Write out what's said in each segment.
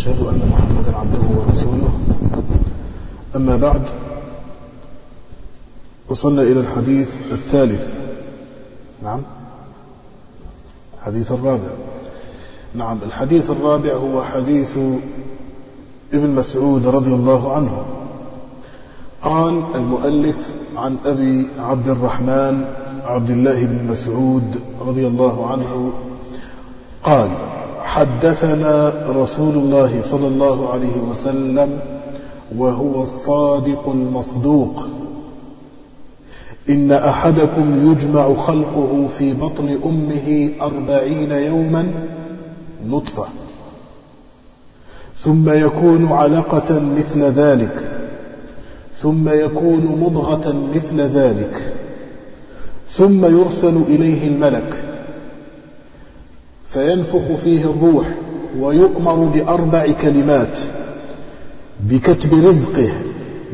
وأشهد أن محمدا عبده ورسوله. أما بعد وصلنا إلى الحديث الثالث. نعم. الحديث الرابع. نعم الحديث الرابع هو حديث ابن مسعود رضي الله عنه. قال المؤلف عن أبي عبد الرحمن عبد الله بن مسعود رضي الله عنه قال حدثنا رسول الله صلى الله عليه وسلم وهو الصادق المصدوق. إن أحدكم يجمع خلقه في بطن أمه أربعين يوما نطفة ثم يكون علقة مثل ذلك ثم يكون مضغة مثل ذلك ثم يرسل إليه الملك. فينفخ فيه الروح ويؤمر بأربع كلمات بكتب رزقه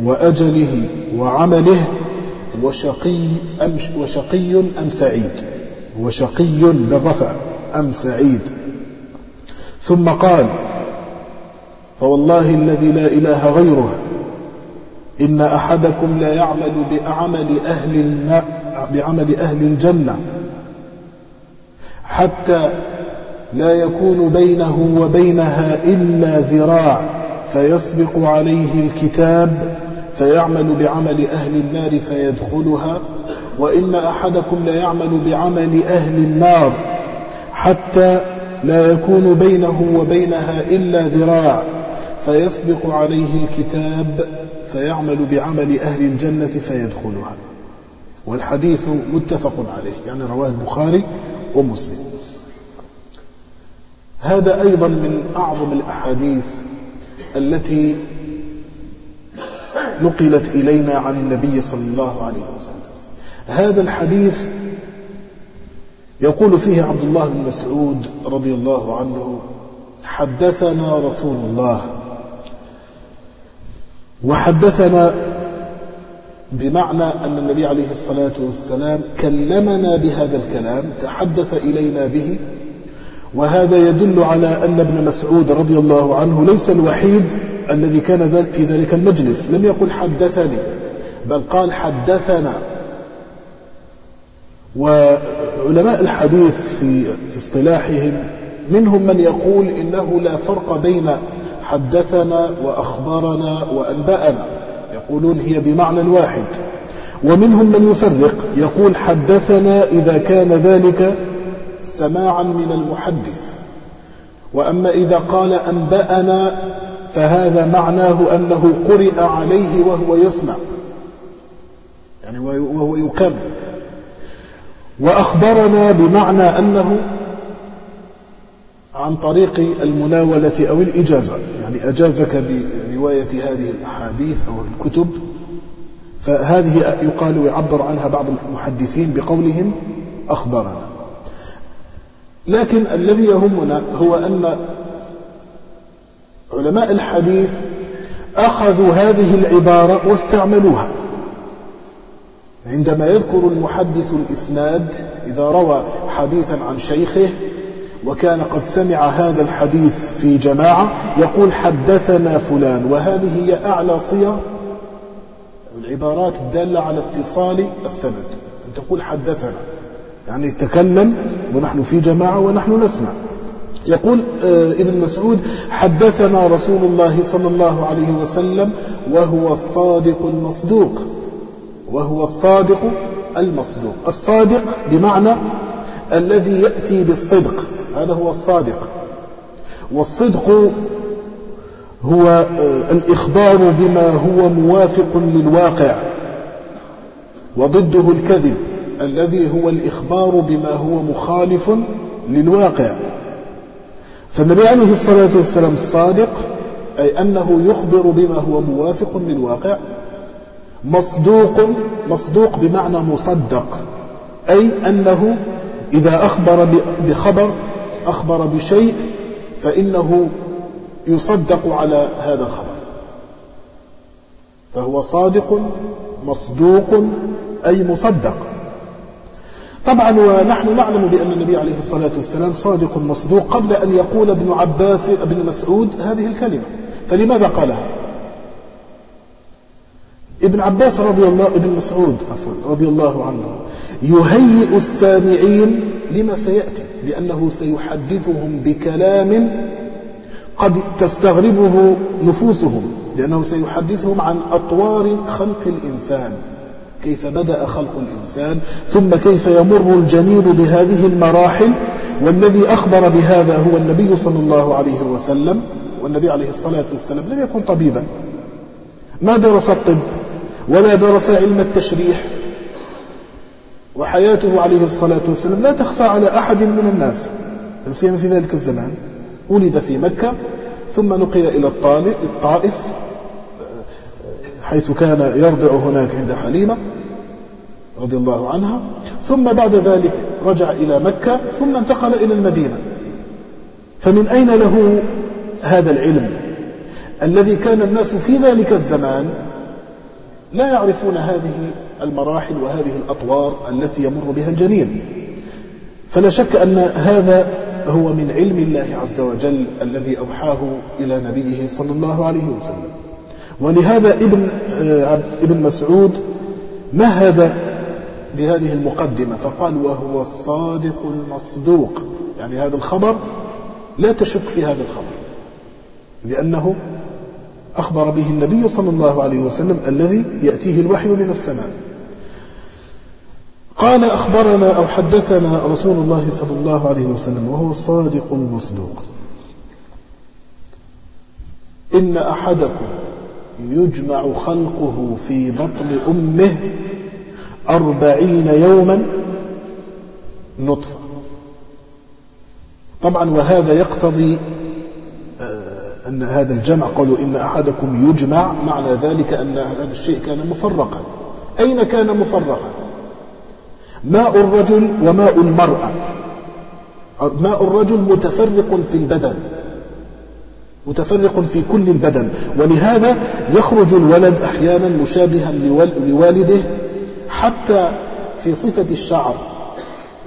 وأجله وعمله وشقي أم, وشقي أم سعيد. وشقي بالرفع أم سعيد. ثم قال فوالله الذي لا إله غيره إن أحدكم لا يعمل بعمل أهل بعمل أهل الجنة حتى لا يكون بينه وبينها إلا ذراع فيسبق عليه الكتاب فيعمل بعمل أهل النار فيدخلها وإن أحدكم لا يعمل بعمل أهل النار حتى لا يكون بينه وبينها إلا ذراع فيسبق عليه الكتاب فيعمل بعمل أهل الجنة فيدخلها. والحديث متفق عليه يعني رواه البخاري ومسلم. هذا أيضا من أعظم الأحاديث التي نقلت إلينا عن النبي صلى الله عليه وسلم. هذا الحديث يقول فيه عبد الله بن مسعود رضي الله عنه حدثنا رسول الله وحدثنا بمعنى أن النبي عليه الصلاة والسلام كلمنا بهذا الكلام تحدث إلينا به وهذا يدل على أن ابن مسعود رضي الله عنه ليس الوحيد الذي كان في ذلك المجلس. لم يقل حدثني بل قال حدثنا. وعلماء الحديث في, في اصطلاحهم منهم من يقول إنه لا فرق بين حدثنا وأخبرنا وأنبأنا. يقولون هي بمعنى واحد ومنهم من يفرق يقول حدثنا إذا كان ذلك سماعا من المحدث. وأما إذا قال أنبأنا فهذا معناه أنه قرئ عليه وهو يسمع. يعني وهو يكمل وأخبرنا بمعنى أنه عن طريق المناولة أو الإجازة. يعني أجازك برواية هذه الأحاديث أو الكتب. فهذه يقال ويعبر عنها بعض المحدثين بقولهم أخبرنا. لكن الذي يهمنا هو أن علماء الحديث أخذوا هذه العبارة واستعملوها. عندما يذكر المحدث الإسناد إذا روى حديثا عن شيخه وكان قد سمع هذا الحديث في جماعة يقول حدثنا فلان وهذه هي أعلى صيغ العبارات الدالة على اتصال السند. أن تقول حدثنا. يعني تكلم ونحن في جماعة ونحن نسمع. يقول آه، ابن مسعود حدثنا رسول الله صلى الله عليه وسلم وهو الصادق المصدوق. وهو الصادق المصدوق. الصادق بمعنى الذي يأتي بالصدق. هذا هو الصادق. والصدق هو آه، الإخبار بما هو موافق للواقع وضده الكذب. الذي هو الإخبار بما هو مخالف للواقع. فالنبي عليه الصلاة والسلام الصادق أي أنه يخبر بما هو موافق للواقع مصدوق مصدوق بمعنى مصدق أي أنه إذا أخبر بخبر أخبر بشيء فإنه يصدق على هذا الخبر. فهو صادق مصدوق أي مصدق. طبعا ونحن نعلم بأن النبي عليه الصلاة والسلام صادق مصدوق قبل أن يقول ابن عباس ابن مسعود هذه الكلمة. فلماذا قالها؟ ابن عباس رضي الله ابن مسعود عفوا رضي الله عنه يهيئ السامعين لما سيأتي لأنه سيحدثهم بكلام قد تستغربه نفوسهم لأنه سيحدثهم عن أطوار خلق الإنسان. كيف بدأ خلق الإنسان ثم كيف يمر الجنين بهذه المراحل والذي أخبر بهذا هو النبي صلى الله عليه وسلم والنبي عليه الصلاة والسلام لم يكن طبيبا. ما درس الطب ولا درس علم التشريح وحياته عليه الصلاة والسلام لا تخفى على أحد من الناس سيما في ذلك الزمان. ولد في مكة ثم نقل إلى الطائف حيث كان يرضع هناك عند حليمة رضي الله عنها. ثم بعد ذلك رجع إلى مكة ثم انتقل إلى المدينة. فمن أين له هذا العلم؟ الذي كان الناس في ذلك الزمان لا يعرفون هذه المراحل وهذه الأطوار التي يمر بها الجنين. فلا شك أن هذا هو من علم الله عز وجل الذي أوحاه إلى نبيه صلى الله عليه وسلم. ولهذا ابن, آه، ابن مسعود مهد بهذه المقدمة فقال وهو الصادق المصدوق. يعني هذا الخبر لا تشك في هذا الخبر لأنه أخبر به النبي صلى الله عليه وسلم الذي يأتيه الوحي من السماء. قال أخبرنا أو حدثنا رسول الله صلى الله عليه وسلم وهو الصادق المصدوق. إن أحدكم يجمع خلقه في بطن أمه أربعين يوما نطفة. طبعا وهذا يقتضي آه، أن هذا الجمع قالوا إن أحدكم يجمع معنى ذلك أن هذا الشيء كان مفرقا. أين كان مفرقا؟ ماء الرجل وماء المرأة. ماء الرجل متفرق في البدن متفرق في كل البدن ولهذا يخرج الولد أحيانا مشابها لوالده حتى في صفة الشعر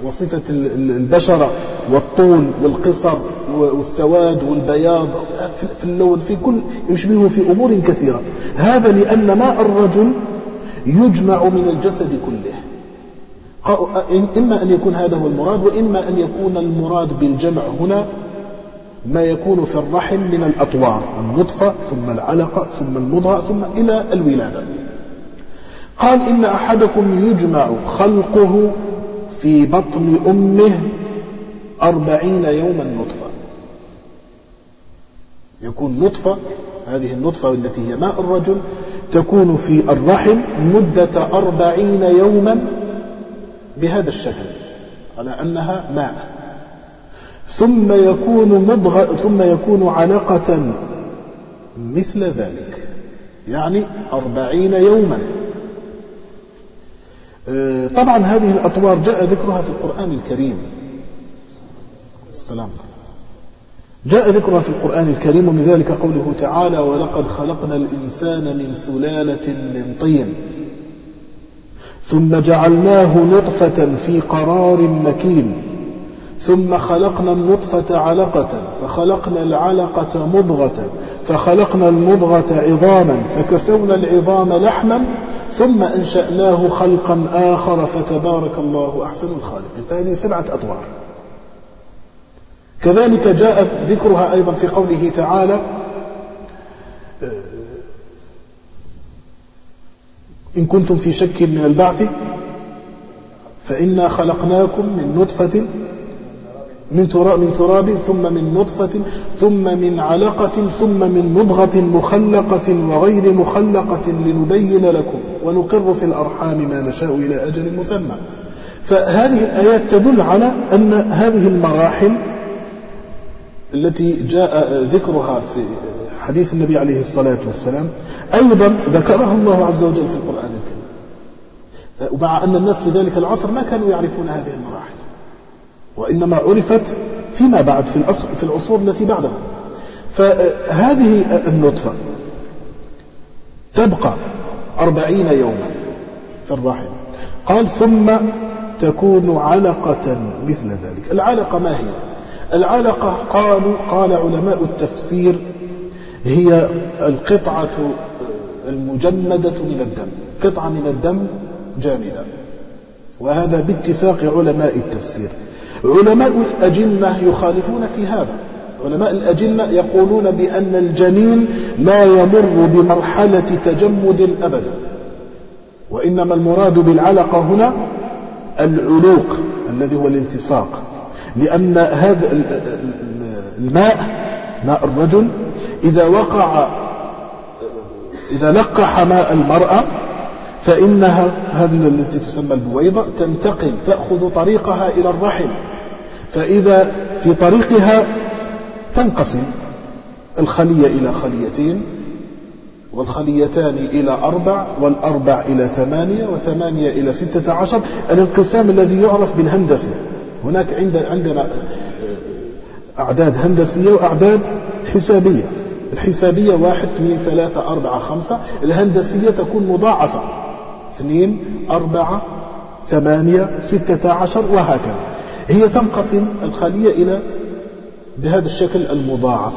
وصفة البشرة والطول والقصر والسواد والبياض في اللون في كل يشبهه في أمور كثيرة. هذا لأن ماء الرجل يجمع من الجسد كله. إما أن يكون هذا هو المراد وإما أن يكون المراد بالجمع هنا ما يكون في الرحم من الأطوار النطفة ثم العلقة ثم المضغة ثم إلى الولادة. قال إن أحدكم يجمع خلقه في بطن أمه أربعين يوما نطفة. يكون نطفة هذه النطفة التي هي ماء الرجل تكون في الرحم مدة أربعين يوما بهذا الشكل على أنها ماء. ثم يكون مضغة ثم يكون علقة مثل ذلك. يعني أربعين يوما. آه، طبعا هذه الأطوار جاء ذكرها في القرآن الكريم. السلام. جاء ذكرها في القرآن الكريم ومن ذلك قوله تعالى ولقد خلقنا الإنسان من سلالة من طين ثم جعلناه نطفة في قرار مكين. ثم خلقنا النطفة علقة فخلقنا العلقة مضغة فخلقنا المضغة عظاما فكسونا العظام لحما ثم أنشأناه خلقا آخر فتبارك الله أحسن الخالقين فهذه سبعة أطوار كذلك جاء ذكرها أيضا في قوله تعالى إن كنتم في شك من البعث فإنا خلقناكم من نطفة من تراب, من تراب ثم من نطفة ثم من علقة ثم من مضغة مخلقة وغير مخلقة لنبين لكم ونقر في الأرحام ما نشاء إلى أجل مسمى. فهذه الآيات تدل على أن هذه المراحل التي جاء ذكرها في حديث النبي عليه الصلاة والسلام أيضا ذكرها الله عز وجل في القرآن الكريم. ومع أن الناس في ذلك العصر ما كانوا يعرفون هذه المراحل. وإنما عرفت فيما بعد في, في العصور التي بعدها. فهذه النطفة تبقى أربعين يوما في الرحم قال ثم تكون علقة مثل ذلك. العلقة ما هي؟ العلقة قالوا قال علماء التفسير هي القطعة المجمدة من الدم. قطعة من الدم جامدة. وهذا باتفاق علماء التفسير. علماء الأجنة يخالفون في هذا. علماء الأجنة يقولون بأن الجنين لا يمر بمرحلة تجمد أبدا وإنما المراد بالعلقة هنا العلوق الذي هو الالتصاق لأن هذا الماء ماء الرجل إذا وقع إذا لقح ماء المرأة فإنها هذه التي تسمى البويضة تنتقل تأخذ طريقها إلى الرحم. فإذا في طريقها تنقسم الخلية إلى خليتين والخليتان إلى أربع والأربع إلى ثمانية وثمانية إلى ستة عشر. الانقسام الذي يعرف بالهندسة. هناك عندنا أعداد هندسية وأعداد حسابية. الحسابية واحد اثنين ثلاثة أربعة خمسة. الهندسية تكون مضاعفة. اثنين أربعة ثمانية ستة عشر وهكذا. هي تنقسم الخلية إلى بهذا الشكل المضاعف.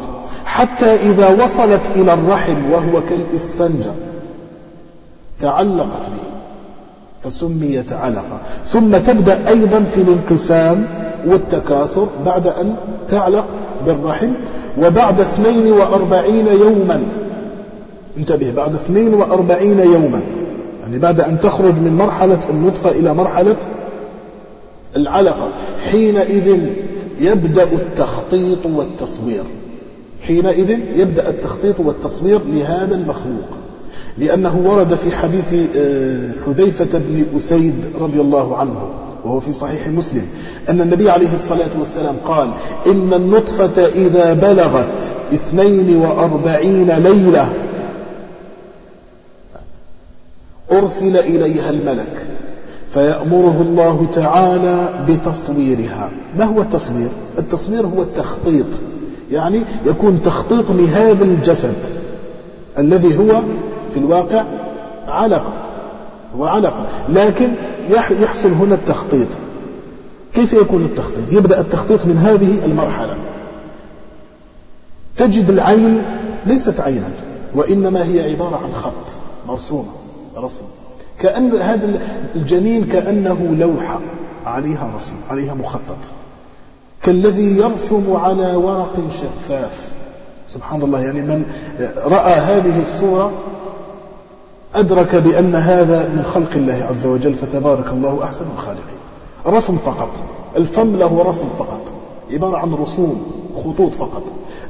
حتى إذا وصلت إلى الرحم وهو كالإسفنجة تعلقت به فسميت علقة. ثم تبدأ أيضا في الانقسام والتكاثر بعد أن تعلق بالرحم وبعد 42 يوما. انتبه بعد 42 يوما. يعني بعد أن تخرج من مرحلة النطفة إلى مرحلة العلقة حينئذ يبدأ التخطيط والتصوير. حينئذ يبدأ التخطيط والتصوير لهذا المخلوق. لأنه ورد في حديث آه، حذيفة بن أسيد رضي الله عنه وهو في صحيح مسلم أن النبي عليه الصلاة والسلام قال إن النطفة إذا بلغت اثنين وأربعين ليلة أرسل إليها الملك فيأمره الله تعالى بتصويرها. ما هو التصوير؟ التصوير هو التخطيط. يعني يكون تخطيط لهذا الجسد الذي هو في الواقع علقة هو علقة لكن يحصل هنا التخطيط. كيف يكون التخطيط؟ يبدأ التخطيط من هذه المرحلة. تجد العين ليست عينا وإنما هي عبارة عن خط مرسومة. رسم. كأن هذا الجنين كأنه لوحة عليها رسم عليها مخطط. كالذي يرسم على ورق شفاف. سبحان الله يعني من رأى هذه الصورة أدرك بأن هذا من خلق الله عز وجل فتبارك الله أحسن الخالقين. رسم فقط. الفم له رسم فقط. عبارة عن رسوم خطوط فقط.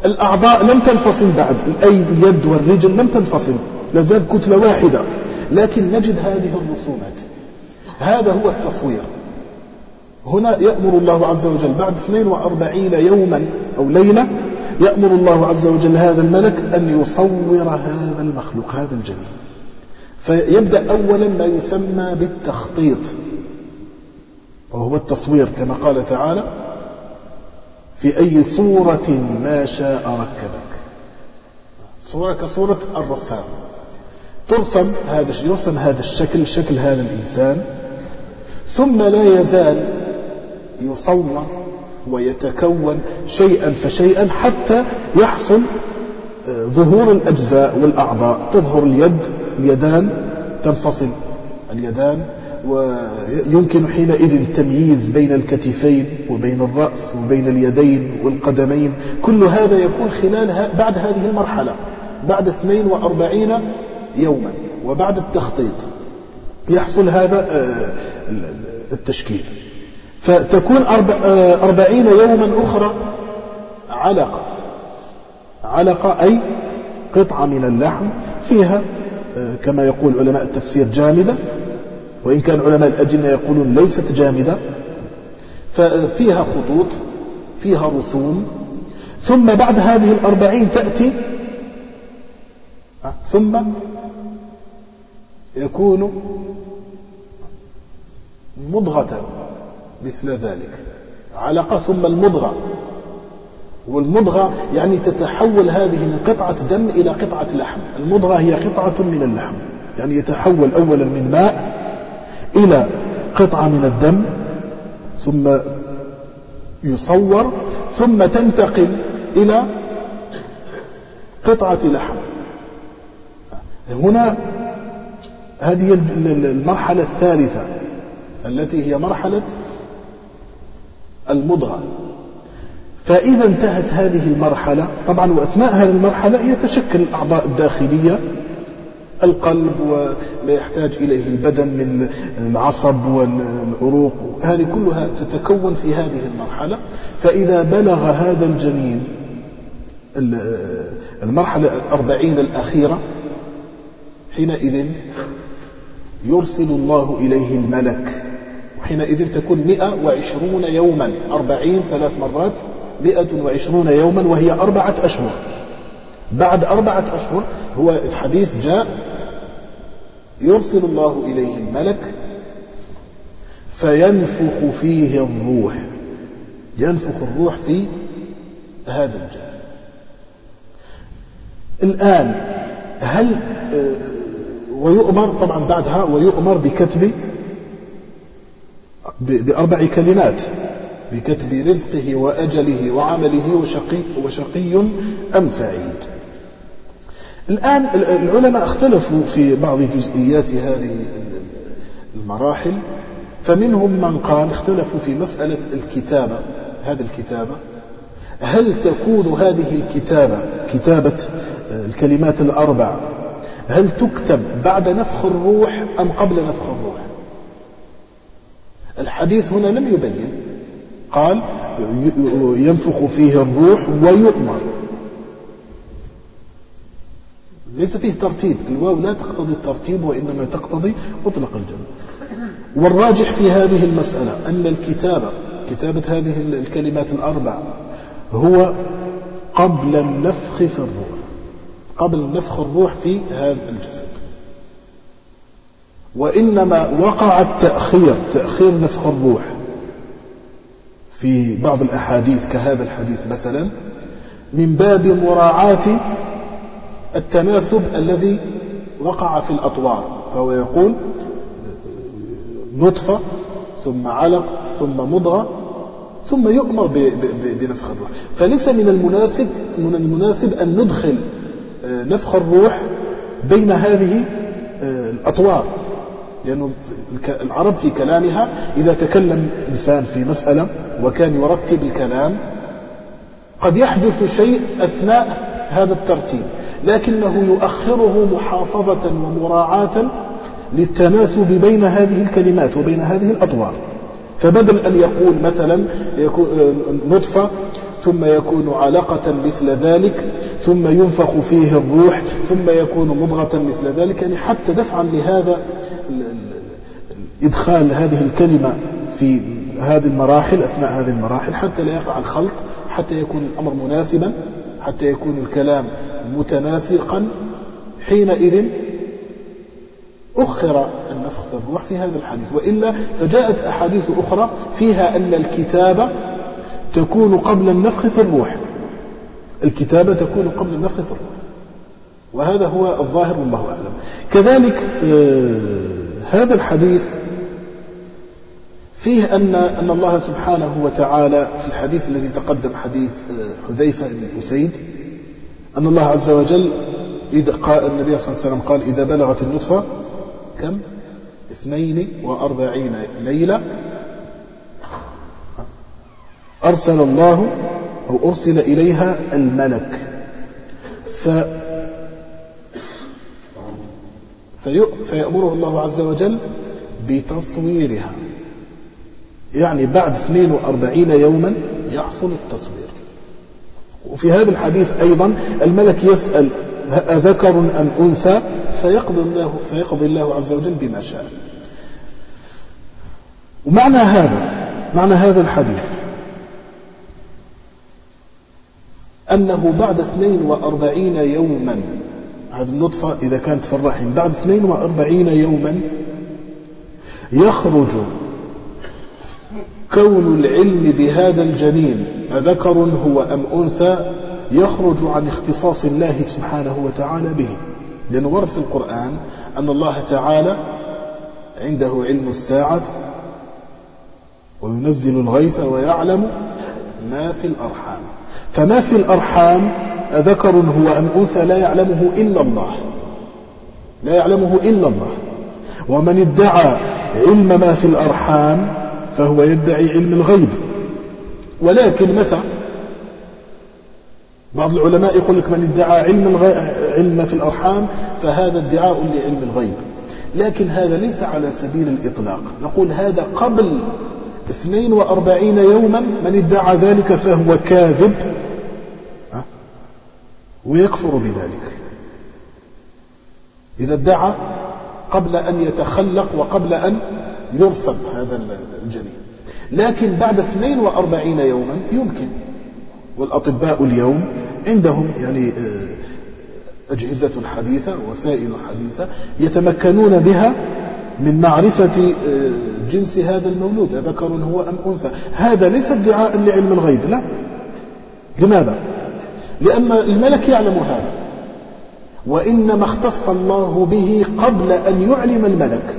الأعضاء لم تنفصل بعد. الأيد اليد والرجل لم تنفصل. لازال كتلة واحدة. لكن نجد هذه الرسومات. هذا هو التصوير. هنا يأمر الله عز وجل بعد 42 يوما أو ليلة يأمر الله عز وجل هذا الملك أن يصور هذا المخلوق هذا الجنين فيبدأ أولا ما يسمى بالتخطيط. وهو التصوير كما قال تعالى في أي صورة ما شاء ركبك. صورة كصورة الرسام. ترسم هذا يرسم هذا الشكل شكل هذا الإنسان ثم لا يزال يصور ويتكون شيئا فشيئا حتى يحصل آه، ظهور الأجزاء والأعضاء. تظهر اليد اليدان تنفصل اليدان ويمكن حينئذ التمييز بين الكتفين وبين الرأس وبين اليدين والقدمين. كل هذا يكون خلال بعد هذه المرحلة بعد 42 يوما. وبعد التخطيط يحصل هذا آه، التشكيل. فتكون آه، أربعين يوما أخرى علقة علقة أي قطعة من اللحم فيها آه، كما يقول علماء التفسير جامدة. وإن كان علماء الأجنة يقولون ليست جامدة. ففيها خطوط فيها رسوم. ثم بعد هذه الأربعين تأتي ثم يكون مضغة مثل ذلك. علقة ثم المضغة. والمضغة يعني تتحول هذه من قطعة دم إلى قطعة لحم. المضغة هي قطعة من اللحم. يعني يتحول أولا من ماء إلى قطعة من الدم ثم يصور ثم تنتقل إلى قطعة لحم. هنا هذه المرحلة الثالثة التي هي مرحلة المضغة. فإذا انتهت هذه المرحلة طبعا وأثناء هذه المرحلة يتشكل الأعضاء الداخلية القلب وما يحتاج إليه البدن من العصب والعروق هذه كلها تتكون في هذه المرحلة. فإذا بلغ هذا الجنين المرحلة الأربعين الأخيرة حينئذ يرسل الله إليه الملك وحينئذ تكون مئة وعشرون يوما أربعين ثلاث مرات مئة وعشرون يوما وهي أربعة أشهر. بعد أربعة أشهر هو الحديث جاء يرسل الله إليه الملك فينفخ فيه الروح. ينفخ الروح في هذا الجنة الآن هل آه، ويؤمر طبعا بعدها ويؤمر بكتب بأربع كلمات بكتب رزقه وأجله وعمله وشقي, وشقي أم سعيد. الآن العلماء اختلفوا في بعض جزئيات هذه المراحل فمنهم من قال اختلفوا في مسألة الكتابة هذه الكتابة. هل تكون هذه الكتابة كتابة الكلمات الأربع هل تكتب بعد نفخ الروح أم قبل نفخ الروح؟ الحديث هنا لم يبين. قال ينفخ فيه الروح ويؤمر. ليس فيه ترتيب. الواو لا تقتضي الترتيب وإنما تقتضي مطلق الجمع والراجح في هذه المسألة أن الكتابة كتابة هذه الكلمات الأربع هو قبل النفخ في الروح. قبل نفخ الروح في هذا الجسد. وإنما وقع التأخير تأخير نفخ الروح في بعض الأحاديث كهذا الحديث مثلا من باب مراعاة التناسب الذي وقع في الأطوار فهو يقول نطفة ثم علق ثم مضغة ثم يؤمر بنفخ الروح. فليس من المناسب من المناسب أن ندخل نفخ الروح بين هذه آه، الأطوار. لأنه العرب في كلامها إذا تكلم إنسان في مسألة وكان يرتب الكلام قد يحدث شيء أثناء هذا الترتيب لكنه يؤخره محافظة ومراعاة للتناسب بين هذه الكلمات وبين هذه الأطوار. فبدل أن يقول مثلا يكون نطفة ثم يكون علقة مثل ذلك ثم ينفخ فيه الروح ثم يكون مضغة مثل ذلك. يعني حتى دفعا لهذا إدخال هذه الكلمة في هذه المراحل أثناء هذه المراحل حتى لا يقع الخلط حتى يكون الأمر مناسبا حتى يكون الكلام متناسقا. حينئذ أخر النفخ في الروح في هذا الحديث. وإلا فجاءت أحاديث أخرى فيها أن الكتابة تكون قبل النفخ في الروح. الكتابة تكون قبل النفخ في الروح وهذا هو الظاهر والله أعلم. كذلك آه، هذا الحديث فيه أن أن الله سبحانه وتعالى في الحديث الذي تقدم حديث آه، حذيفة بن أسيد أن الله عز وجل إذا قال النبي صلى الله عليه وسلم قال إذا بلغت النطفة كم؟ اثنين وأربعين ليلة. أرسل الله أو أرسل إليها الملك. ف فيأمره الله عز وجل بتصويرها. يعني بعد 42 يوما يحصل التصوير. وفي هذا الحديث أيضا الملك يسأل أذكر أم أنثى؟ فيقضي الله, فيقضي الله عز وجل بما شاء. ومعنى هذا معنى هذا الحديث أنه بعد 42 يوما. هذه النطفة إذا كانت في الرحم. بعد 42 يوما يخرج كون العلم بهذا الجنين أذكر هو أم أنثى يخرج عن اختصاص الله سبحانه وتعالى به. لأنه ورد في القرآن أن الله تعالى عنده علم الساعة وينزل الغيث ويعلم ما في الأرحام. فما في الأرحام ذكر هو أم أنثى لا يعلمه إلا الله. لا يعلمه إلا الله. ومن ادعى علم ما في الأرحام فهو يدعي علم الغيب. ولكن متى؟ بعض العلماء يقول لك من ادعى علم, علم في الأرحام فهذا ادعاء لعلم الغيب. لكن هذا ليس على سبيل الإطلاق. نقول هذا قبل 42 يوما من ادعى ذلك فهو كاذب. ويكفر بذلك. إذا ادعى قبل أن يتخلق وقبل أن يرسم هذا الجنين لكن بعد 42 يوما يمكن. والأطباء اليوم عندهم يعني آه، أجهزة حديثة وسائل حديثة يتمكنون بها من معرفة آه، جنس هذا المولود ذكر هو أم أنثى. هذا ليس ادعاء لعلم الغيب لا. لماذا؟ لأن الملك يعلم هذا. وإنما اختص الله به قبل أن يعلم الملك.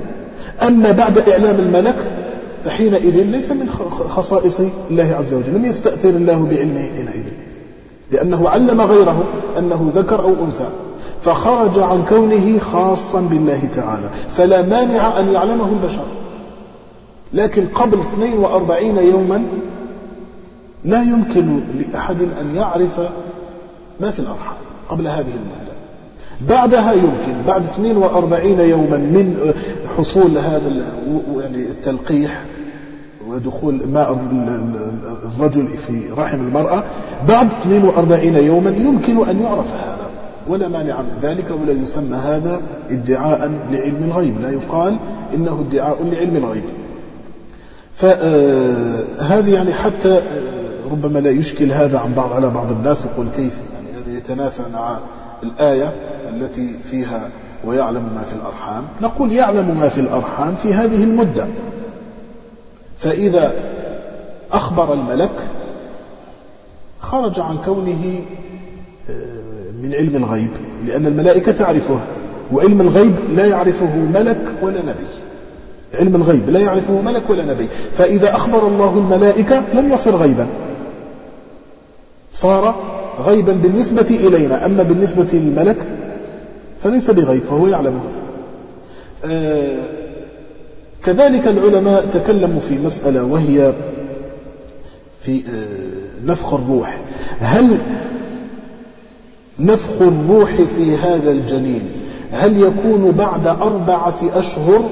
أما بعد إعلام الملك فحينئذ ليس من خصائص الله عز وجل. لم يستأثر الله بعلمه حينئذ. لأنه علم غيره أنه ذكر أو أنثى. فخرج عن كونه خاصا بالله تعالى. فلا مانع أن يعلمه البشر. لكن قبل 42 يوما لا يمكن لأحد أن يعرف ما في الأرحام قبل هذه المدة. بعدها يمكن بعد 42 يوما من حصول هذا يعني التلقيح ودخول ماء الرجل في رحم المرأة بعد 42 يوما يمكن أن يعرف هذا. ولا مانع من ذلك ولا يسمى هذا ادعاء لعلم الغيب. لا يقال إنه ادعاء لعلم الغيب. فهذه يعني حتى ربما لا يشكل هذا عن بعض على بعض الناس يقول كيف يتنافى مع الآية التي فيها ويعلم ما في الأرحام. نقول يعلم ما في الأرحام في هذه المدة. فإذا أخبر الملك خرج عن كونه آه، من علم الغيب لأن الملائكة تعرفه وعلم الغيب لا يعرفه ملك ولا نبي. علم الغيب لا يعرفه ملك ولا نبي. فإذا أخبر الله الملائكة لم يصر غيبا. صار غيبا بالنسبة إلينا. أما بالنسبة للملك فليس بغيب فهو يعلمه. آه كذلك العلماء تكلموا في مسألة وهي في آه نفخ الروح. هل نفخ الروح في هذا الجنين هل يكون بعد أربعة أشهر؟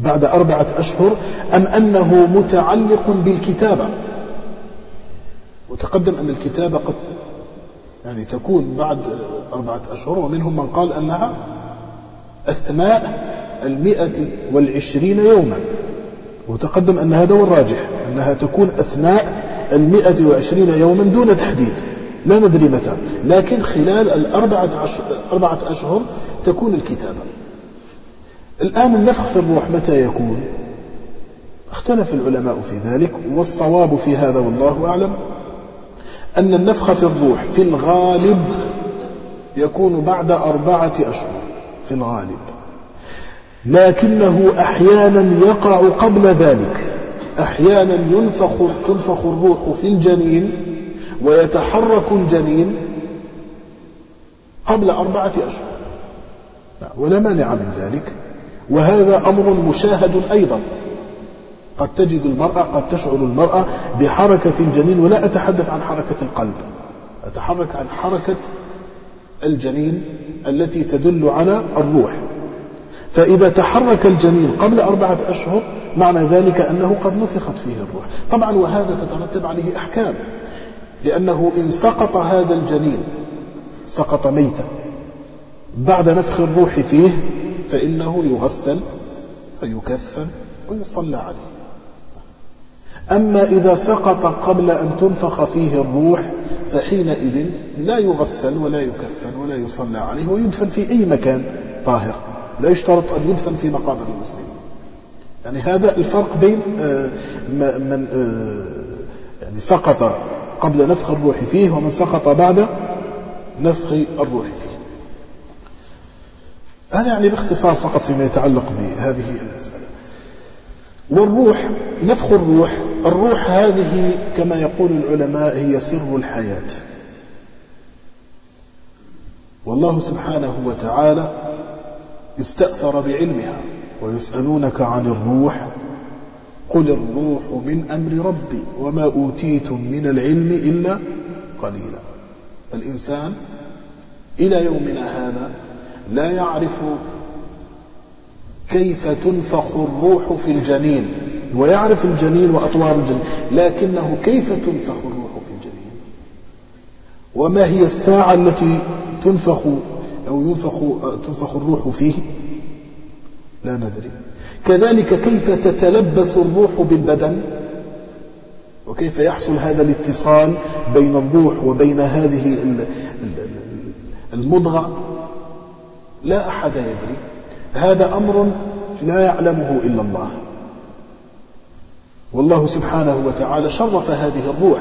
بعد أربعة أشهر أم أنه متعلق بالكتابة؟ وتقدم أن الكتابة قد يعني تكون بعد أربعة أشهر ومنهم من قال أنها أثناء المئة والعشرين يوما. وتقدم أن هذا هو الراجح أنها تكون أثناء المئة وعشرين يوما دون تحديد. لا ندري متى لكن خلال الأربعة أربعة أشهر تكون الكتابة. الآن النفخ في الروح متى يكون؟ اختلف العلماء في ذلك والصواب في هذا والله أعلم. أن النفخ في الروح في الغالب يكون بعد أربعة أشهر في الغالب. لكنه أحيانا يقع قبل ذلك. أحيانا ينفخ تنفخ الروح في الجنين ويتحرك الجنين قبل أربعة أشهر. ولا مانع من ذلك. وهذا أمر مشاهد أيضا. قد تجد المرأة قد تشعر المرأة بحركة الجنين ولا أتحدث عن حركة القلب. أتحرك عن حركة الجنين التي تدل على الروح. فإذا تحرك الجنين قبل أربعة أشهر معنى ذلك أنه قد نفخت فيه الروح. طبعا وهذا تترتب عليه أحكام. لأنه إن سقط هذا الجنين سقط ميتا بعد نفخ الروح فيه فإنه يغسل ويكفن ويصلى عليه. أما إذا سقط قبل أن تنفخ فيه الروح فحينئذ لا يغسل ولا يكفن ولا يصلى عليه ويدفن في أي مكان طاهر. لا يشترط أن يدفن في مقابر المسلمين. يعني هذا الفرق بين آه، من آه، يعني سقط قبل نفخ الروح فيه ومن سقط بعد نفخ الروح فيه. هذا يعني باختصار فقط فيما يتعلق بهذه المسألة. والروح نفخ الروح. الروح هذه كما يقول العلماء هي سر الحياة. والله سبحانه وتعالى استأثر بعلمها ويسألونك عن الروح قل الروح من أمر ربي وما أوتيتم من العلم إلا قليلا. الإنسان إلى يومنا هذا لا يعرف كيف تنفخ الروح في الجنين؟ ويعرف الجنين وأطوار الجنين لكنه كيف تنفخ الروح في الجنين؟ وما هي الساعة التي تنفخ أو ينفخ تنفخ الروح فيه؟ لا ندري. كذلك كيف تتلبس الروح بالبدن؟ وكيف يحصل هذا الاتصال بين الروح وبين هذه المضغة؟ لا أحد يدري. هذا أمر لا يعلمه إلا الله. والله سبحانه وتعالى شرف هذه الروح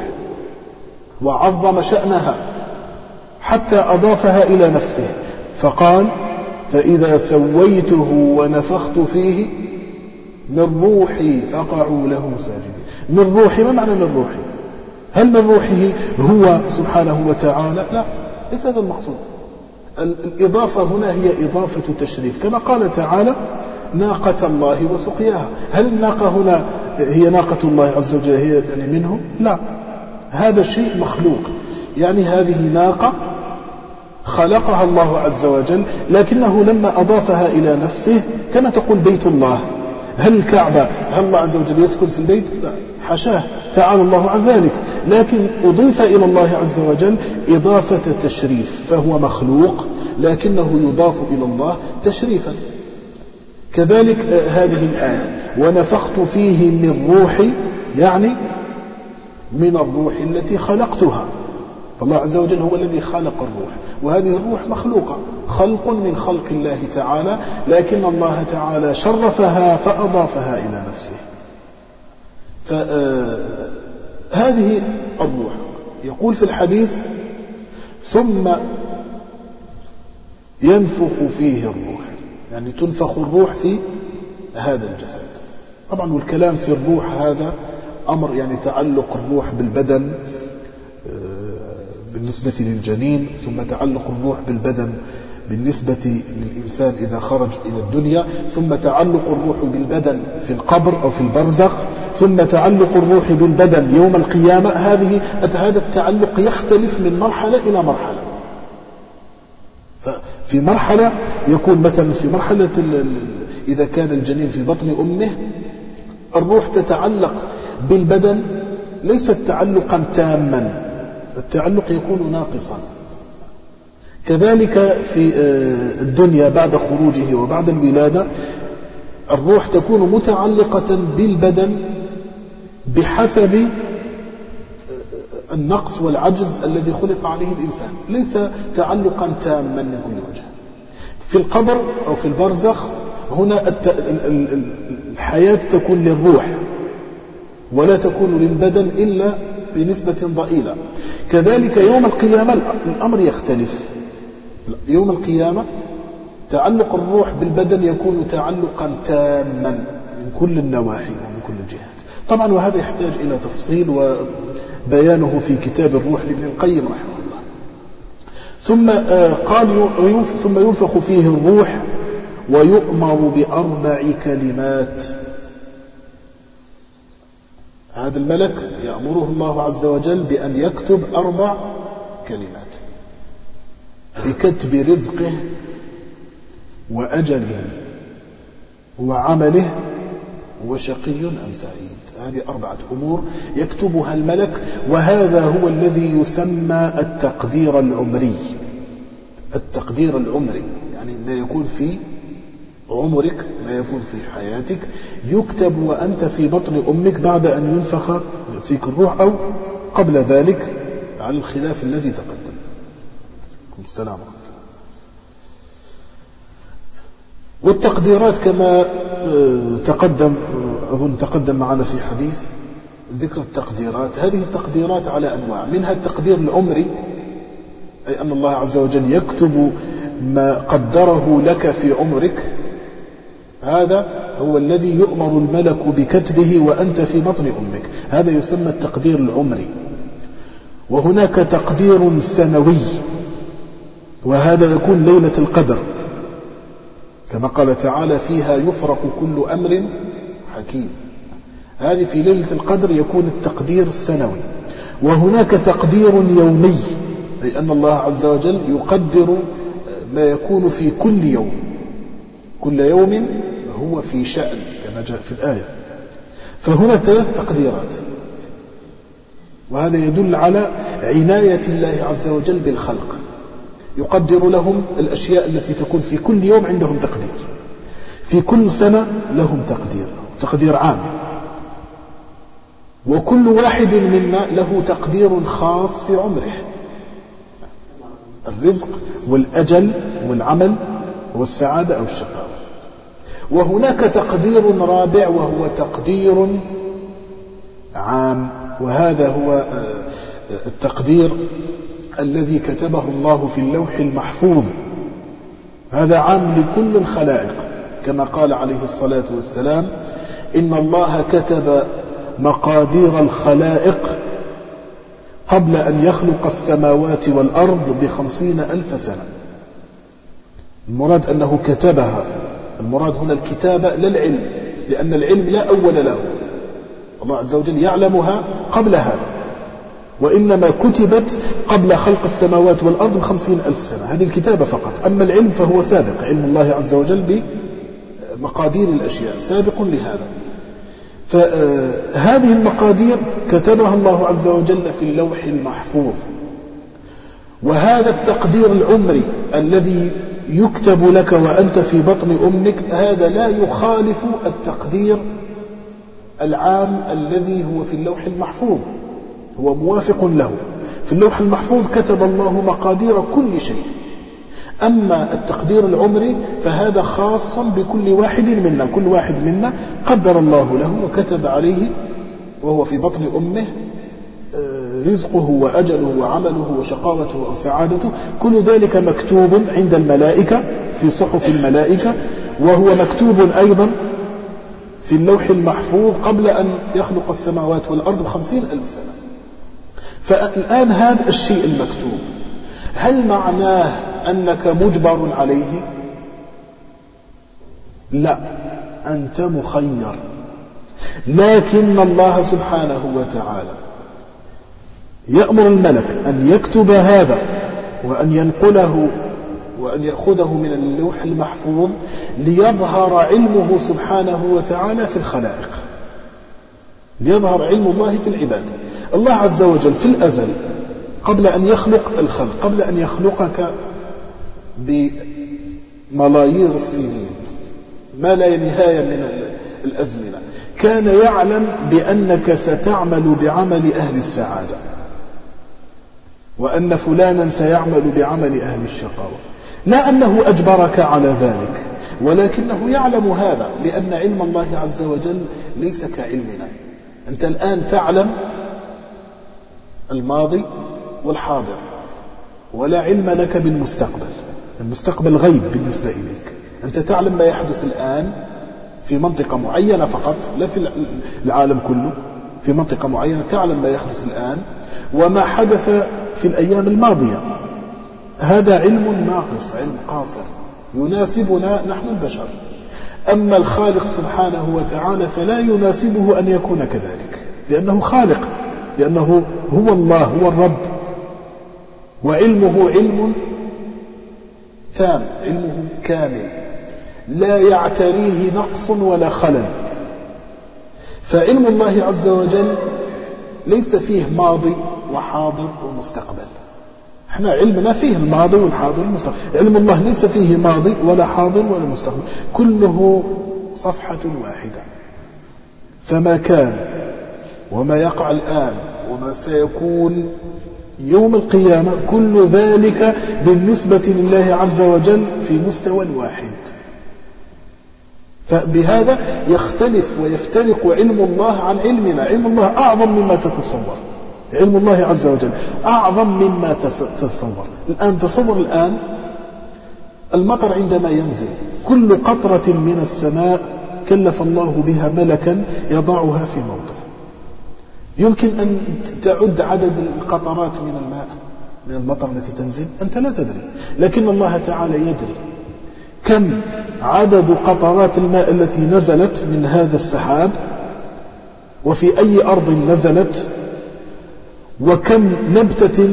وعظم شأنها حتى أضافها إلى نفسه. فقال فإذا سويته ونفخت فيه من روحي فقعوا له ساجدين. من روحي ما معنى من روحي؟ هل من روحه هو سبحانه وتعالى؟ لا ليس هذا المقصود. الإضافة هنا هي إضافة تشريف. كما قال تعالى ناقة الله وسقياها. هل الناقة هنا هي ناقة الله عز وجل؟ هي يعني منه؟ لا. هذا شيء مخلوق. يعني هذه ناقة خلقها الله عز وجل لكنه لما أضافها إلى نفسه كما تقول بيت الله. هل الكعبة هل الله عز وجل يسكن في البيت؟ لا. حشاه تعالى الله عن ذلك. لكن أضيف إلى الله عز وجل إضافة تشريف فهو مخلوق لكنه يضاف إلى الله تشريفا. كذلك آه، هذه الآية ونفخت فيه من روحي يعني من الروح التي خلقتها. فالله عز وجل هو الذي خلق الروح وهذه الروح مخلوقة خلق من خلق الله تعالى لكن الله تعالى شرفها فأضافها إلى نفسه. فهذه آه، الروح. يقول في الحديث ثم ينفخ فيه الروح. يعني تنفخ الروح في هذا الجسد. طبعا والكلام في الروح هذا أمر يعني تعلق الروح بالبدن بالنسبة للجنين ثم تعلق الروح بالبدن بالنسبة للإنسان إذا خرج إلى الدنيا ثم تعلق الروح بالبدن في القبر أو في البرزخ ثم تعلق الروح بالبدن يوم القيامة. هذه هذا التعلق يختلف من مرحلة إلى مرحلة. ففي مرحلة يكون مثلا في مرحلة إذا كان الجنين في بطن أمه الروح تتعلق بالبدن ليست تعلقا تاما. التعلق يكون ناقصا. كذلك في آه، الدنيا بعد خروجه وبعد الولادة الروح تكون متعلقة بالبدن بحسب آه، النقص والعجز الذي خلق عليه الإنسان. ليس تعلقا تاما من كل وجه. في القبر أو في البرزخ هنا الحياة تكون للروح ولا تكون للبدن إلا بنسبة ضئيلة. كذلك يوم القيامة الأمر يختلف. يوم القيامة تعلق الروح بالبدن يكون تعلقا تاما من كل النواحي ومن كل الجهات طبعا وهذا يحتاج إلى تفصيل وبيانه في كتاب الروح لابن القيم رحمه الله. ثم آه، قال ثم ينفخ فيه الروح ويؤمر بأربع كلمات. هذا الملك يأمره الله عز وجل بأن يكتب أربع كلمات. بكتب رزقه وأجله وعمله وشقي أم سعيد. هذه أربعة أمور يكتبها الملك وهذا هو الذي يسمى التقدير العمري. التقدير العمري يعني ما يكون في عمرك ما يكون في حياتك. يكتب وأنت في بطن أمك بعد أن ينفخ فيك الروح أو قبل ذلك على الخلاف الذي تقدم. السلام. والتقديرات كما آه، تقدم آه، أظن تقدم معنا في حديث ذكر التقديرات. هذه التقديرات على أنواع منها التقدير العمري أي أن الله عز وجل يكتب ما قدره لك في عمرك. هذا هو الذي يؤمر الملك بكتبه وأنت في بطن أمك. هذا يسمى التقدير العمري. وهناك تقدير سنوي وهذا يكون ليلة القدر. كما قال تعالى فيها يفرق كل أمر حكيم. هذه في ليلة القدر يكون التقدير السنوي. وهناك تقدير يومي أي أن الله عز وجل يقدر ما يكون في كل يوم. كل يوم هو في شأن كما جاء في الآية. فهنا ثلاث تقديرات. وهذا يدل على عناية الله عز وجل بالخلق. يقدر لهم الأشياء التي تكون في كل يوم عندهم تقدير. في كل سنة لهم تقدير تقدير عام. وكل واحد منا له تقدير خاص في عمره. الرزق والأجل والعمل والسعادة أو الشقاوة وهناك تقدير رابع وهو تقدير عام وهذا هو آه، التقدير الذي كتبه الله في اللوح المحفوظ. هذا عام لكل الخلائق كما قال عليه الصلاة والسلام إن الله كتب مقادير الخلائق قبل أن يخلق السماوات والأرض بخمسين ألف سنة. المراد أنه كتبها المراد هنا الكتابة لا العلم لأن العلم لا أول له. الله عز وجل يعلمها قبل هذا. وإنما كتبت قبل خلق السماوات والأرض بخمسين ألف سنة. هذه الكتابة فقط. أما العلم فهو سابق. علم الله عز وجل بمقادير الأشياء. سابق لهذا. فهذه المقادير كتبها الله عز وجل في اللوح المحفوظ. وهذا التقدير العمري الذي يكتب لك وأنت في بطن أمك هذا لا يخالف التقدير العام الذي هو في اللوح المحفوظ. هو موافق له. في اللوح المحفوظ كتب الله مقادير كل شيء. أما التقدير العمري فهذا خاص بكل واحد منا كل واحد منا قدر الله له وكتب عليه وهو في بطن أمه رزقه وأجله وعمله وشقاوته وسعادته كل ذلك مكتوب عند الملائكة في صحف الملائكة وهو مكتوب أيضا في اللوح المحفوظ قبل أن يخلق السماوات والأرض بخمسين ألف سنة. فالآن هذا الشيء المكتوب. هل معناه أنك مجبر عليه؟ لا أنت مخير. لكن الله سبحانه وتعالى يأمر الملك أن يكتب هذا وأن ينقله وأن يأخذه من اللوح المحفوظ ليظهر علمه سبحانه وتعالى في الخلائق. ليظهر علم الله في العباد. الله عز وجل في الأزل قبل أن يخلق الخلق قبل أن يخلقك بملايير السنين. ما لا نهاية من الأزمنة. كان يعلم بأنك ستعمل بعمل أهل السعادة. وأن فلانا سيعمل بعمل أهل الشقاوة. لا أنه أجبرك على ذلك ولكنه يعلم هذا لأن علم الله عز وجل ليس كعلمنا. أنت الآن تعلم الماضي والحاضر ولا علم لك بالمستقبل. المستقبل غيب بالنسبة إليك. أنت تعلم ما يحدث الآن في منطقة معينة فقط لا في العالم كله. في منطقة معينة تعلم ما يحدث الآن. وما حدث في الأيام الماضية. هذا علم ناقص علم قاصر. يناسبنا نحن البشر. أما الخالق سبحانه وتعالى فلا يناسبه أن يكون كذلك. لأنه خالق لأنه هو الله هو الرب. وعلمه علم تام علمه كامل. لا يعتريه نقص ولا خلل. فعلم الله عز وجل ليس فيه ماضي وحاضر ومستقبل. إحنا علمنا فيه الماضي والحاضر والمستقبل. علم الله ليس فيه ماضي ولا حاضر ولا مستقبل. كله صفحة واحدة. فما كان وما يقع الآن وما سيكون يوم القيامة كل ذلك بالنسبة لله عز وجل في مستوى واحد. فبهذا يختلف ويفترق علم الله عن علمنا. علم الله أعظم مما تتصور. علم الله عز وجل. أعظم مما تتصور. الآن تصور الآن المطر عندما ينزل. كل قطرة من السماء كلف الله بها ملكا يضعها في موضع. يمكن أن تعد عدد القطرات من الماء من المطر التي تنزل. أنت لا تدري. لكن الله تعالى يدري كم عدد قطرات الماء التي نزلت من هذا السحاب وفي أي أرض نزلت وكم نبتة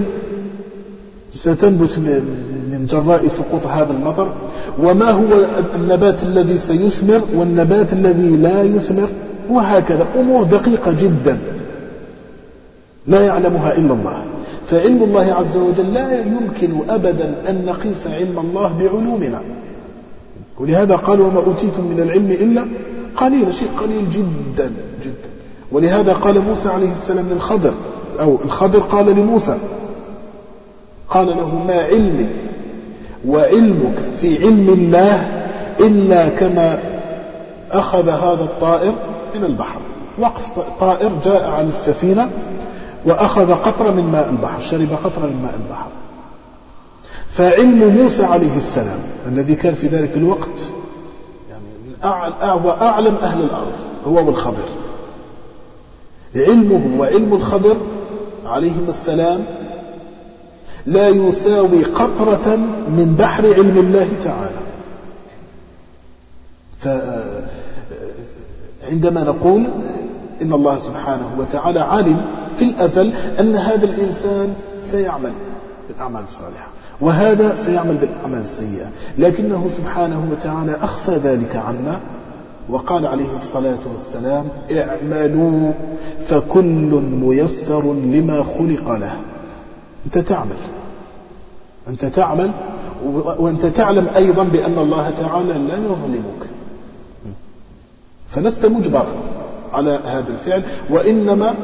ستنبت من جراء سقوط هذا المطر وما هو النبات الذي سيثمر والنبات الذي لا يثمر وهكذا. أمور دقيقة جدا. لا يعلمها إلا الله. فعلم الله عز وجل لا يمكن أبدا أن نقيس علم الله بعلومنا. ولهذا قال وما أوتيتم من العلم إلا قليل. شيء قليل جدا جدا. ولهذا قال موسى عليه السلام للخضر أو الخضر قال لموسى قال له ما علمي؟ وعلمك في علم الله إلا كما أخذ هذا الطائر من البحر. وقف طائر جاء على السفينة وأخذ قطرة من ماء البحر شرب قطرة من ماء البحر. فعلم موسى عليه السلام الذي كان في ذلك الوقت يعني هو أعلم أهل الأرض هو والخضر. علمه وعلم الخضر عليهما السلام لا يساوي قطرة من بحر علم الله تعالى. فعندما نقول إن الله سبحانه وتعالى علم في الأزل أن هذا الإنسان سيعمل بالأعمال الصالحة وهذا سيعمل بالأعمال السيئة لكنه سبحانه وتعالى أخفى ذلك عنا وقال عليه الصلاة والسلام اعملوا فكل ميسر لما خلق له. أنت تعمل. أنت تعمل وأنت تعلم أيضا بأن الله تعالى لا يظلمك. فلست مجبر على هذا الفعل وإنما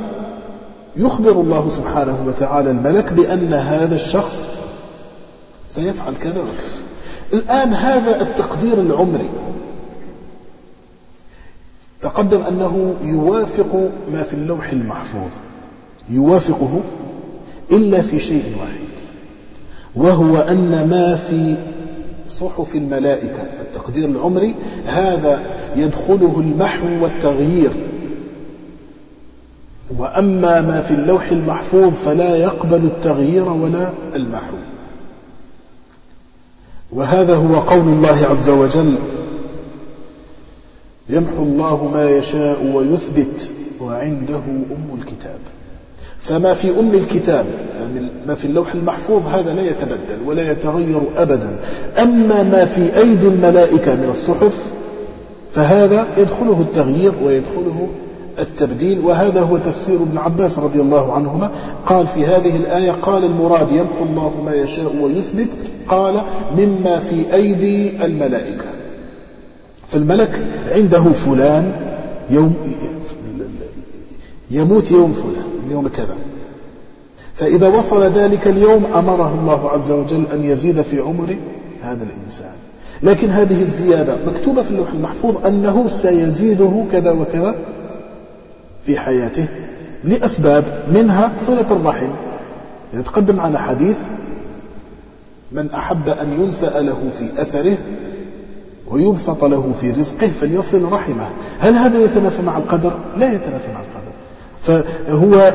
يخبر الله سبحانه وتعالى الملك بأن هذا الشخص سيفعل كذا وكذا. الآن هذا التقدير العمري تقدم أنه يوافق ما في اللوح المحفوظ. يوافقه إلا في شيء واحد وهو أن ما في صحف الملائكة التقدير العمري هذا يدخله المحو والتغيير. وأما ما في اللوح المحفوظ فلا يقبل التغيير ولا المحو. وهذا هو قول الله عز وجل يمحو الله ما يشاء ويثبت وعنده أم الكتاب. فما في أم الكتاب ما في اللوح المحفوظ هذا لا يتبدل ولا يتغير أبدا. أما ما في أيدي الملائكة من الصحف فهذا يدخله التغيير ويدخله التبديل. وهذا هو تفسير ابن عباس رضي الله عنهما. قال في هذه الآية قال المراد يمحو الله ما يشاء ويثبت قال مما في أيدي الملائكة. فالملك عنده فلان يوم يموت يوم فلان يوم كذا. فإذا وصل ذلك اليوم أمره الله عز وجل أن يزيد في عمر هذا الإنسان. لكن هذه الزيادة مكتوبة في اللوح المحفوظ أنه سيزيده كذا وكذا في حياته لأسباب منها صلة الرحم. يتقدم على حديث من أحب أن ينسأ له في أثره ويبسط له في رزقه فليصل رحمه. هل هذا يتنافى مع القدر؟ لا يتنافى مع القدر. فهو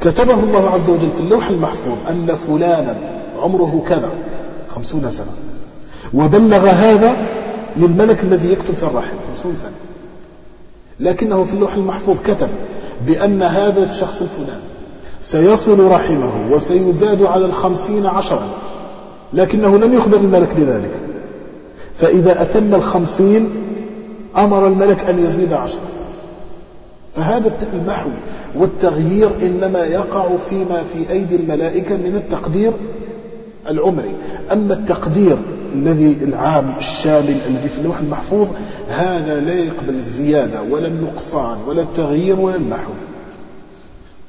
كتبه الله عز وجل في اللوح المحفوظ أن فلانا عمره كذا خمسون سنة. وبلغ هذا للملك الذي يكتب في الرحم خمسون سنة. لكنه في اللوح المحفوظ كتب بأن هذا الشخص الفلاني سيصل رحمه وسيزاد على الخمسين عشرا لكنه لم يخبر الملك بذلك. فإذا أتم الخمسين أمر الملك أن يزيد عشرا فهذا المحو والتغيير إنما يقع فيما في أيدي الملائكة من التقدير العمري. أما التقدير الذي العام الشامل الذي في اللوح المحفوظ هذا لا يقبل الزيادة ولا النقصان ولا التغيير ولا المحو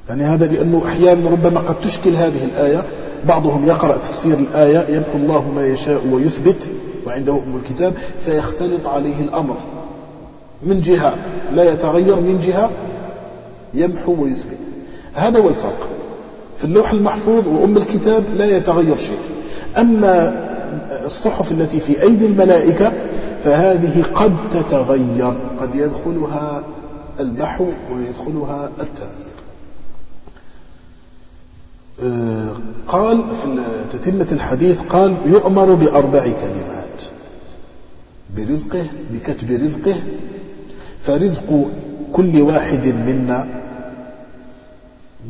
يعني هذا لأنه أحيانا ربما قد تشكل هذه الآية بعضهم يقرأ تفسير الآية يمحو الله ما يشاء ويثبت. وعنده أم الكتاب فيختلط عليه الأمر. من جهة لا يتغير من جهة يمحو ويثبت. هذا هو الفرق. في اللوح المحفوظ وأم الكتاب لا يتغير شيء. أما الصحف التي في أيدي الملائكة فهذه قد تتغير. قد يدخلها المحو ويدخلها التغيير قال في تتمة الحديث قال يؤمر بأربع كلمات. برزقه بكتب رزقه. فرزق كل واحد منا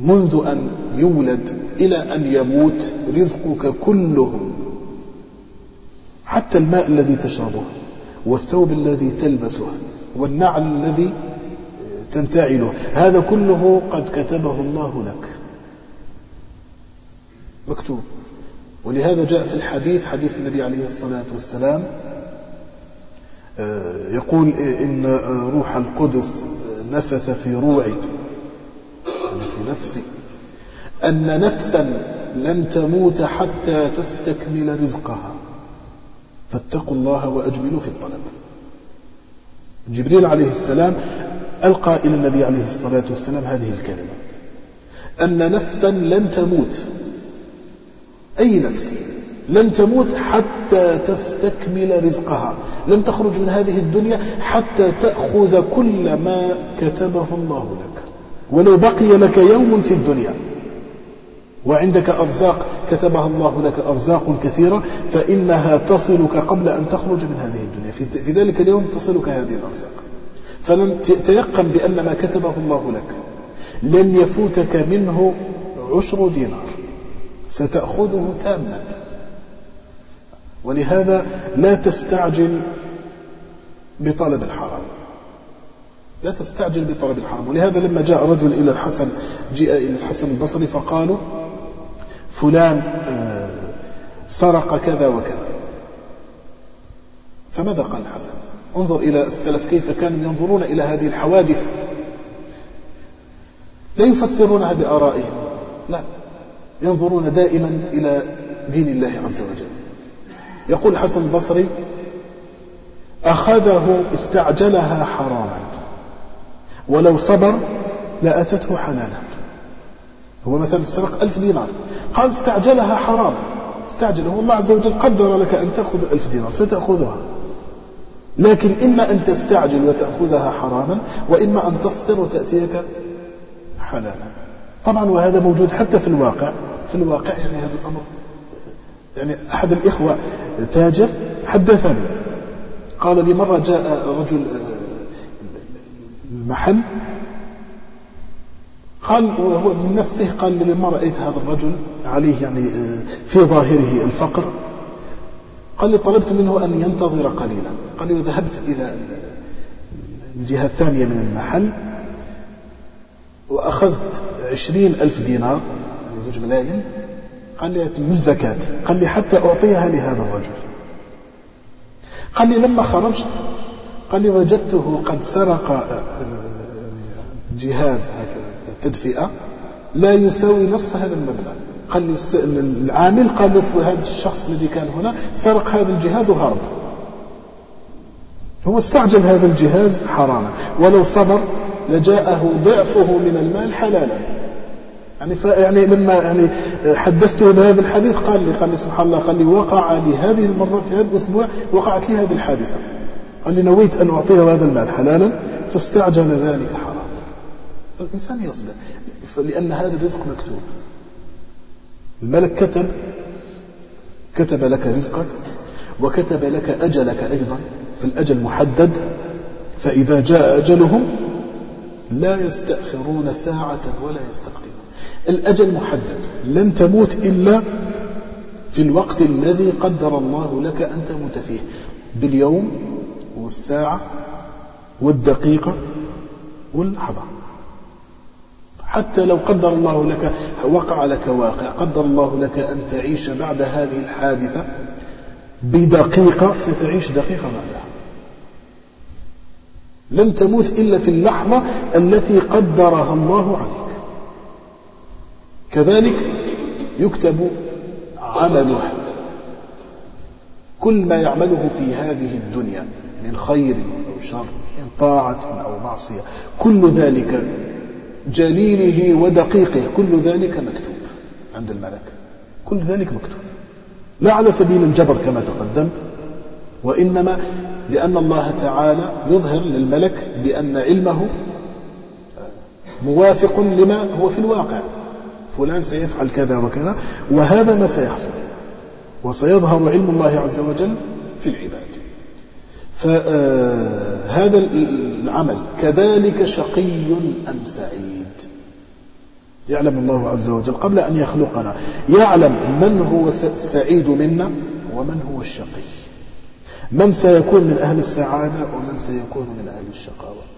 منذ أن يولد إلى أن يموت رزقك كله حتى الماء الذي تشربه والثوب الذي تلبسه والنعل الذي تنتعله. هذا كله قد كتبه الله لك. مكتوب. ولهذا جاء في الحديث حديث النبي عليه الصلاة والسلام آه، يقول إن روح القدس نفث في روعي يعني في نفسي أن نفسا لن تموت حتى تستكمل رزقها. فاتقوا الله وأجملوا في الطلب. جبريل عليه السلام ألقى إلى النبي عليه الصلاة والسلام هذه الكلمة أن نفسا لن تموت أي نفس لن تموت حتى تستكمل رزقها. لن تخرج من هذه الدنيا حتى تأخذ كل ما كتبه الله لك. ولو بقي لك يوم في الدنيا وعندك أرزاق كتبها الله لك أرزاق كثيرة فإنها تصلك قبل أن تخرج من هذه الدنيا. في ذلك اليوم تصلك هذه الأرزاق. فلن تيقن بأن ما كتبه الله لك لن يفوتك منه عشر دينار. ستأخذه تاما. ولهذا لا تستعجل بطلب الحرام. لا تستعجل بطلب الحرام. ولهذا لما جاء رجل إلى الحسن جاء إلى الحسن البصري فقالوا فلان آه، سرق كذا وكذا. فماذا قال الحسن؟ انظر إلى السلف كيف كانوا ينظرون إلى هذه الحوادث. لا يفسرونها بآرائهم. لا. ينظرون دائما إلى دين الله عز وجل. يقول الحسن البصري أخذه استعجلها حراما. ولو صبر لأتته حلالا. هو مثلا سرق ألف دينار. قال استعجلها حراما استعجله. الله عز وجل قدر لك أن تأخذ ألف دينار ستأخذها. لكن إما أن تستعجل وتأخذها حراما وإما أن تصبر وتأتيك حلالا. طبعا وهذا موجود حتى في الواقع. في الواقع يعني هذا الأمر يعني أحد الإخوة تاجر حدثني قال لي مرة جاء رجل المحل قال وهو من نفسه قال لي لما رأيت هذا الرجل؟ عليه يعني في ظاهره الفقر. قال لي طلبت منه أن ينتظر قليلا. قال لي وذهبت إلى الجهة الثانية من المحل وأخذت عشرين ألف دينار. زوج ملايين؟ قال لي مش زكاة قال لي حتى أعطيها لهذا الرجل. قال لي لما خرجت قال لي وجدته قد سرق يعني جهاز التدفئة لا يساوي نصف هذا المبلغ. قال لي العامل قال له هذا الشخص الذي كان هنا سرق هذا الجهاز وهرب. هو استعجل هذا الجهاز حراما. ولو صبر لجاءه ضعفه من المال حلالا. يعني يعني لما يعني حدثته بهذا الحديث قال لي قال لي سبحان الله قال لي وقع لي هذه المرة في هذا الأسبوع وقعت لي هذه الحادثة. قال لي نويت أن أعطيه هذا المال حلالا فاستعجل ذلك حراما فالإنسان يصبر لأن هذا الرزق مكتوب. الملك كتب كتب لك رزقك وكتب لك أجلك أيضا في الأجل محدد فإذا جاء أجلهم لا يستأخرون ساعة ولا يستقدمون. الأجل محدد لن تموت إلا في الوقت الذي قدر الله لك أن تموت فيه باليوم والساعة والدقيقة واللحظة حتى لو قدر الله لك وقع لك واقع قدر الله لك أن تعيش بعد هذه الحادثة بدقيقة ستعيش دقيقة بعدها. لن تموت إلا في اللحظة التي قدرها الله عليك. كذلك يكتب عمله كل ما يعمله في هذه الدنيا من خير أو شر من طاعة أو معصية كل ذلك جليله ودقيقه كل ذلك مكتوب عند الملك. كل ذلك مكتوب. لا على سبيل الجبر كما تقدم وإنما لأن الله تعالى يظهر للملك بأن علمه موافق لما هو في الواقع. فلان سيفعل كذا وكذا وهذا ما سيحصل. وسيظهر علم الله عز وجل في العباد. فهذا العمل. كذلك شقي أم سعيد؟ يعلم الله عز وجل. قبل أن يخلقنا يعلم من هو السعيد منا ومن هو الشقي. من سيكون من أهل السعادة ومن سيكون من أهل الشقاوة. آه،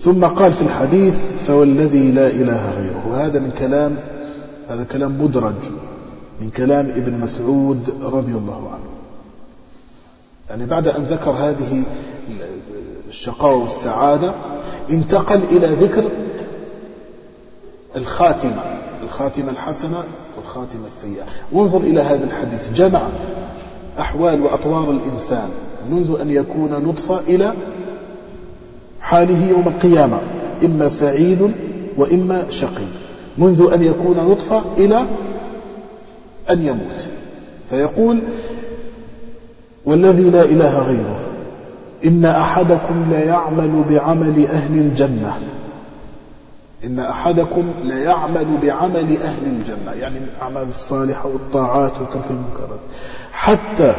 ثم قال في الحديث فوالذي لا إله غيره. وهذا من كلام هذا كلام مدرج من كلام ابن مسعود رضي الله عنه. يعني بعد أن ذكر هذه الشقاوة والسعادة انتقل إلى ذكر الخاتمة الخاتمة الحسنة والخاتمة السيئة. وانظر إلى هذا الحديث. جمع أحوال وأطوار الإنسان منذ أن يكون نطفة إلى حاله يوم القيامة إما سعيد وإما شقي. منذ أن يكون نطفة إلى أن يموت. فيقول والذي لا إله غيره إن أحدكم ليعمل بعمل أهل الجنة. إن أحدكم ليعمل بعمل أهل الجنة يعني من الأعمال الصالحة والطاعات وترك المنكرات. حتى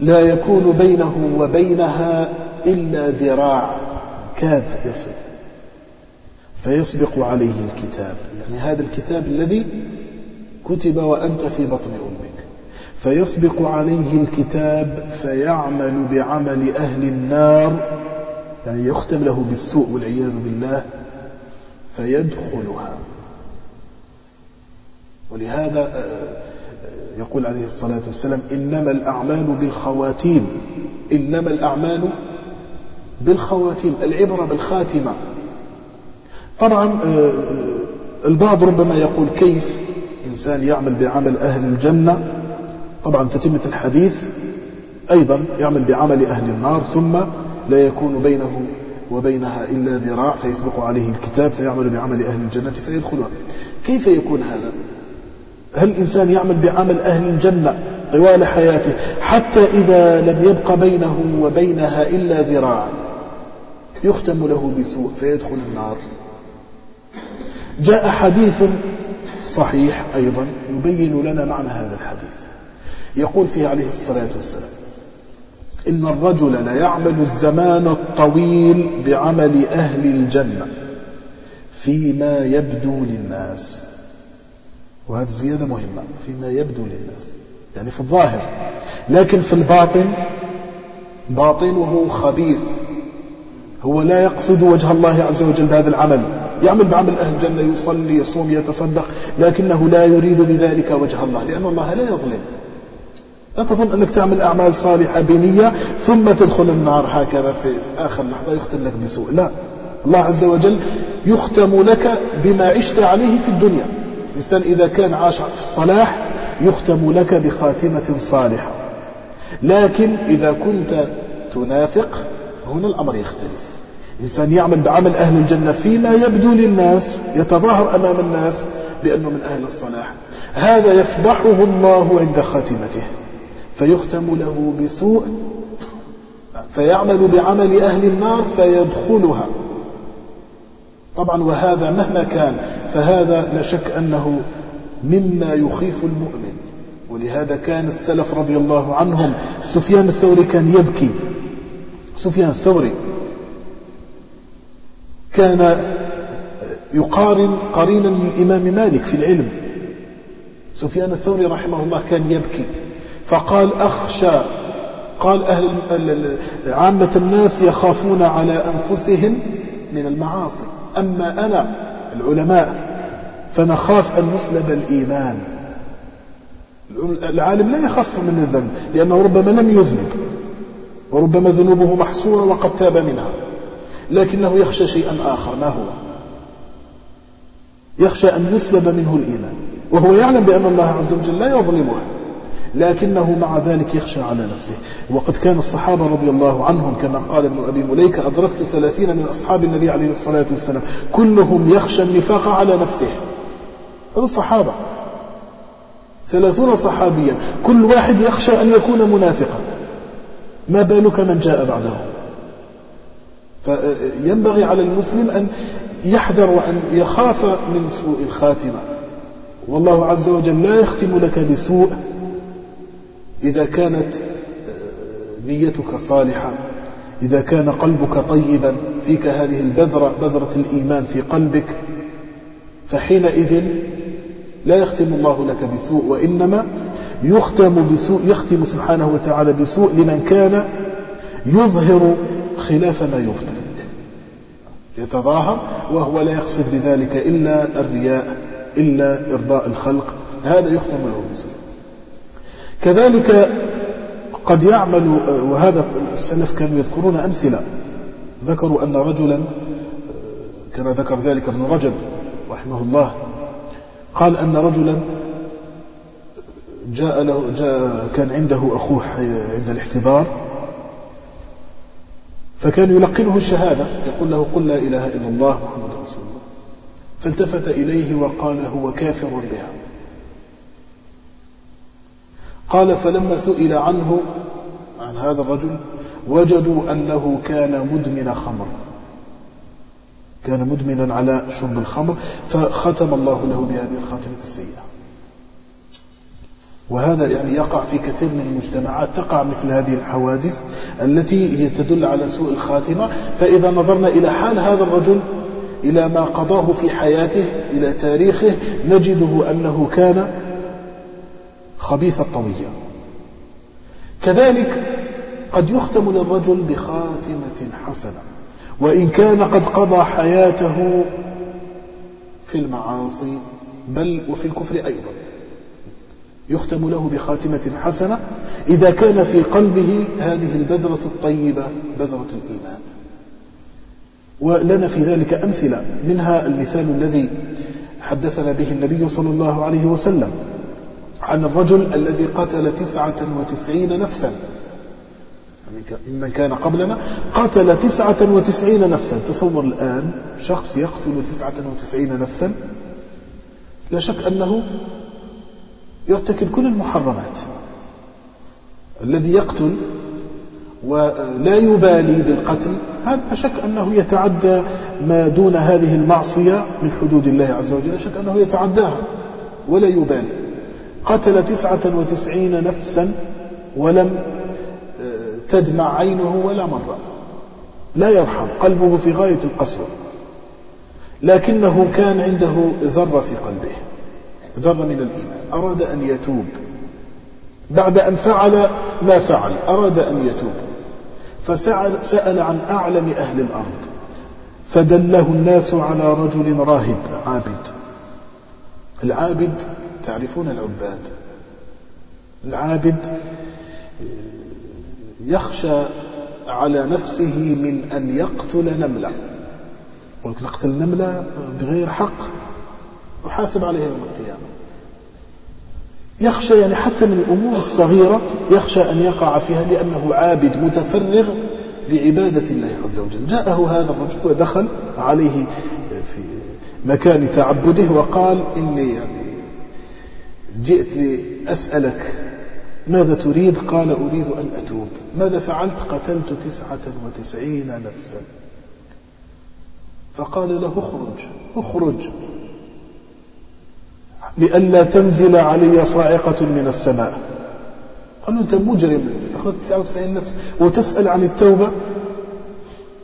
لا يكون بينه وبينها إلا ذراع كاد يصل. فيسبق عليه الكتاب. يعني هذا الكتاب الذي كتب وأنت في بطن أمك. فيسبق عليه الكتاب فيعمل بعمل أهل النار. يعني يختم له بالسوء والعياذ بالله. فيدخلها. ولهذا آه، يقول عليه الصلاة والسلام إنما الأعمال بالخواتيم. إنما الأعمال بالخواتيم العبرة بالخاتمة. طبعا آه، البعض ربما يقول كيف إنسان يعمل بعمل أهل الجنة؟ طبعا تتمة الحديث أيضا يعمل بعمل أهل النار ثم لا يكون بينه وبينها إلا ذراع فيسبق عليه الكتاب فيعمل بعمل أهل الجنة فيدخلها. كيف يكون هذا؟ هل الإنسان يعمل بعمل أهل الجنة طوال حياته حتى إذا لم يبق بينه وبينها إلا ذراع؟ يختم له بسوء فيدخل النار. جاء حديث صحيح أيضا يبين لنا معنى هذا الحديث. يقول فيه عليه الصلاة والسلام إن الرجل ليعمل الزمان الطويل بعمل أهل الجنة فيما يبدو للناس. وهذه زيادة مهمة فيما يبدو للناس يعني في الظاهر لكن في الباطن باطنه خبيث. هو لا يقصد وجه الله عز وجل بهذا العمل. يعمل بعمل أهل الجنة يصلي يصوم يتصدق لكنه لا يريد بذلك وجه الله لأن الله لا يظلم. لا تظن أنك تعمل أعمال صالحة بنية ثم تدخل النار هكذا في, في آخر لحظة يختم لك بسوء. لا. الله عز وجل يختم لك بما عشت عليه في الدنيا. الإنسان إذا كان عاش في الصلاح يختم لك بخاتمة صالحة. لكن إذا كنت تنافق هنا الأمر يختلف. إنسان يعمل بعمل أهل الجنة فيما يبدو للناس يتظاهر أمام الناس بأنه من أهل الصلاح. هذا يفضحه الله عند خاتمته. فيختم له بسوء فيعمل بعمل أهل النار فيدخلها. طبعا وهذا مهما كان فهذا لا شك أنه مما يخيف المؤمن. ولهذا كان السلف رضي الله عنهم سفيان الثوري كان يبكي. سفيان الثوري كان يقارن قرينا الإمام مالك في العلم. سفيان الثوري رحمه الله كان يبكي فقال أخشى قال أهل عامة الناس يخافون على أنفسهم من المعاصي. أما أنا العلماء فنخاف أن نسلب الإيمان. العالم لا يخاف من الذنب لأنه ربما لم يذنب وربما ذنوبه محصورة وقد تاب منها. لكنه يخشى شيئا آخر. ما هو؟ يخشى أن يسلب منه الإيمان وهو يعلم بأن الله عز وجل لا يظلمه. لكنه مع ذلك يخشى على نفسه. وقد كان الصحابة رضي الله عنهم كما قال ابن أبي مليكة أدركت ثلاثين من أصحاب النبي عليه الصلاة والسلام كلهم يخشى النفاق على نفسه. هذا الصحابة ثلاثون صحابيا. كل واحد يخشى أن يكون منافقا. ما بالك من جاء بعده؟ فينبغي على المسلم أن يحذر وأن يخاف من سوء الخاتمة. والله عز وجل لا يختم لك بسوء إذا كانت نيتك صالحة إذا كان قلبك طيبا فيك هذه البذرة بذرة الإيمان في قلبك فحينئذ لا يختم الله لك بسوء وإنما يختم بسوء يختم سبحانه وتعالى بسوء لمن كان يظهر خلاف ما يبطن يتظاهر وهو لا يقصد بذلك إلا الرياء إلا إرضاء الخلق. هذا يختم له بسوء كذلك قد يعمل وهذا السلف كانوا يذكرون أمثلة. ذكروا أن رجلا كما ذكر ذلك ابن رجب رحمه الله قال أن رجلا جاء له جاء كان عنده أخوه عند الاحتضار. فكان يلقنه الشهادة يقول له قل لا إله إلا الله محمد رسول الله. فالتفت إليه وقال هو كافر بها. قال فلما سئل عنه عن هذا الرجل وجدوا أنه كان مدمن خمر. كان مدمنا على شرب الخمر فختم الله له بهذه الخاتمة السيئة. وهذا يعني يقع في كثير من المجتمعات تقع مثل هذه الحوادث التي هي تدل على سوء الخاتمة. فإذا نظرنا إلى حال هذا الرجل إلى ما قضاه في حياته إلى تاريخه نجده أنه كان خبيث الطوية كذلك قد يختم للرجل بخاتمة حسنة وإن كان قد قضى حياته في المعاصي بل وفي الكفر أيضا. يختم له بخاتمة حسنة. إذا كان في قلبه هذه البذرة الطيبة بذرة الإيمان. ولنا في ذلك أمثلة. منها المثال الذي حدثنا به النبي صلى الله عليه وسلم عن الرجل الذي قتل تسعة وتسعين نفسا. ممن كان قبلنا. قتل تسعة وتسعين نفسا. تصور الآن شخص يقتل تسعة وتسعين نفسا. لا شك أنه يرتكب كل المحرمات. الذي يقتل ولا يبالي بالقتل هذا شك أنه يتعدى ما دون هذه المعصية من حدود الله عز وجل شك أنه يتعداها ولا يبالي. قتل تسعة وتسعين نفسا ولم آه، تدمع عينه ولا مرة. لا يرحم قلبه في غاية القسوة لكنه كان عنده ذرة في قلبه. ذرة من الإيمان. أراد أن يتوب. بعد أن فعل ما فعل. أراد أن يتوب. فسأل سأل عن أعلم أهل الأرض. فدله الناس على رجل راهب عابد. العابد تعرفون العباد. العابد يخشى على نفسه من أن يقتل نملة. قلت نقتل نملة بغير حق. يحاسب عليها يوم القيامة. يخشى يعني حتى من الأمور الصغيرة يخشى أن يقع فيها لأنه عابد متفرغ لعبادة الله عز وجل. جاءه هذا الرجل ودخل عليه في مكان تعبده وقال إني يعني جئت لأسألك ماذا تريد؟ قال أريد أن أتوب. ماذا فعلت؟ قتلت تسعة وتسعين نفسا. فقال له اخرج اخرج. لئلا تنزل علي صاعقة من السماء. قال له أنت مجرم أخذت 99 نفس وتسأل عن التوبة.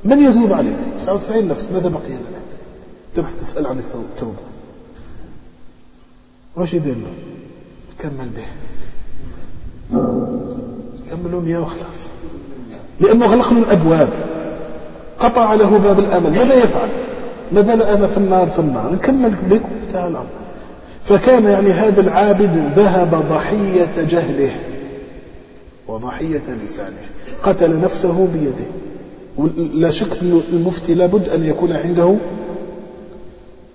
من يتوب عليك؟ 99 نفس ماذا بقي لك؟ تروح تسأل عن التوبة. واش يدير له؟ كمل به. كملوا مياه وخلاص. لأنه غلق له الأبواب. قطع له باب الأمل. ماذا يفعل؟ ماذا أنا في النار في النار؟ نكمل بك انتهى الأمر فكان يعني هذا العابد ذهب ضحية جهله وضحية لسانه قتل نفسه بيده. لا شك أن المفتي لابد أن يكون عنده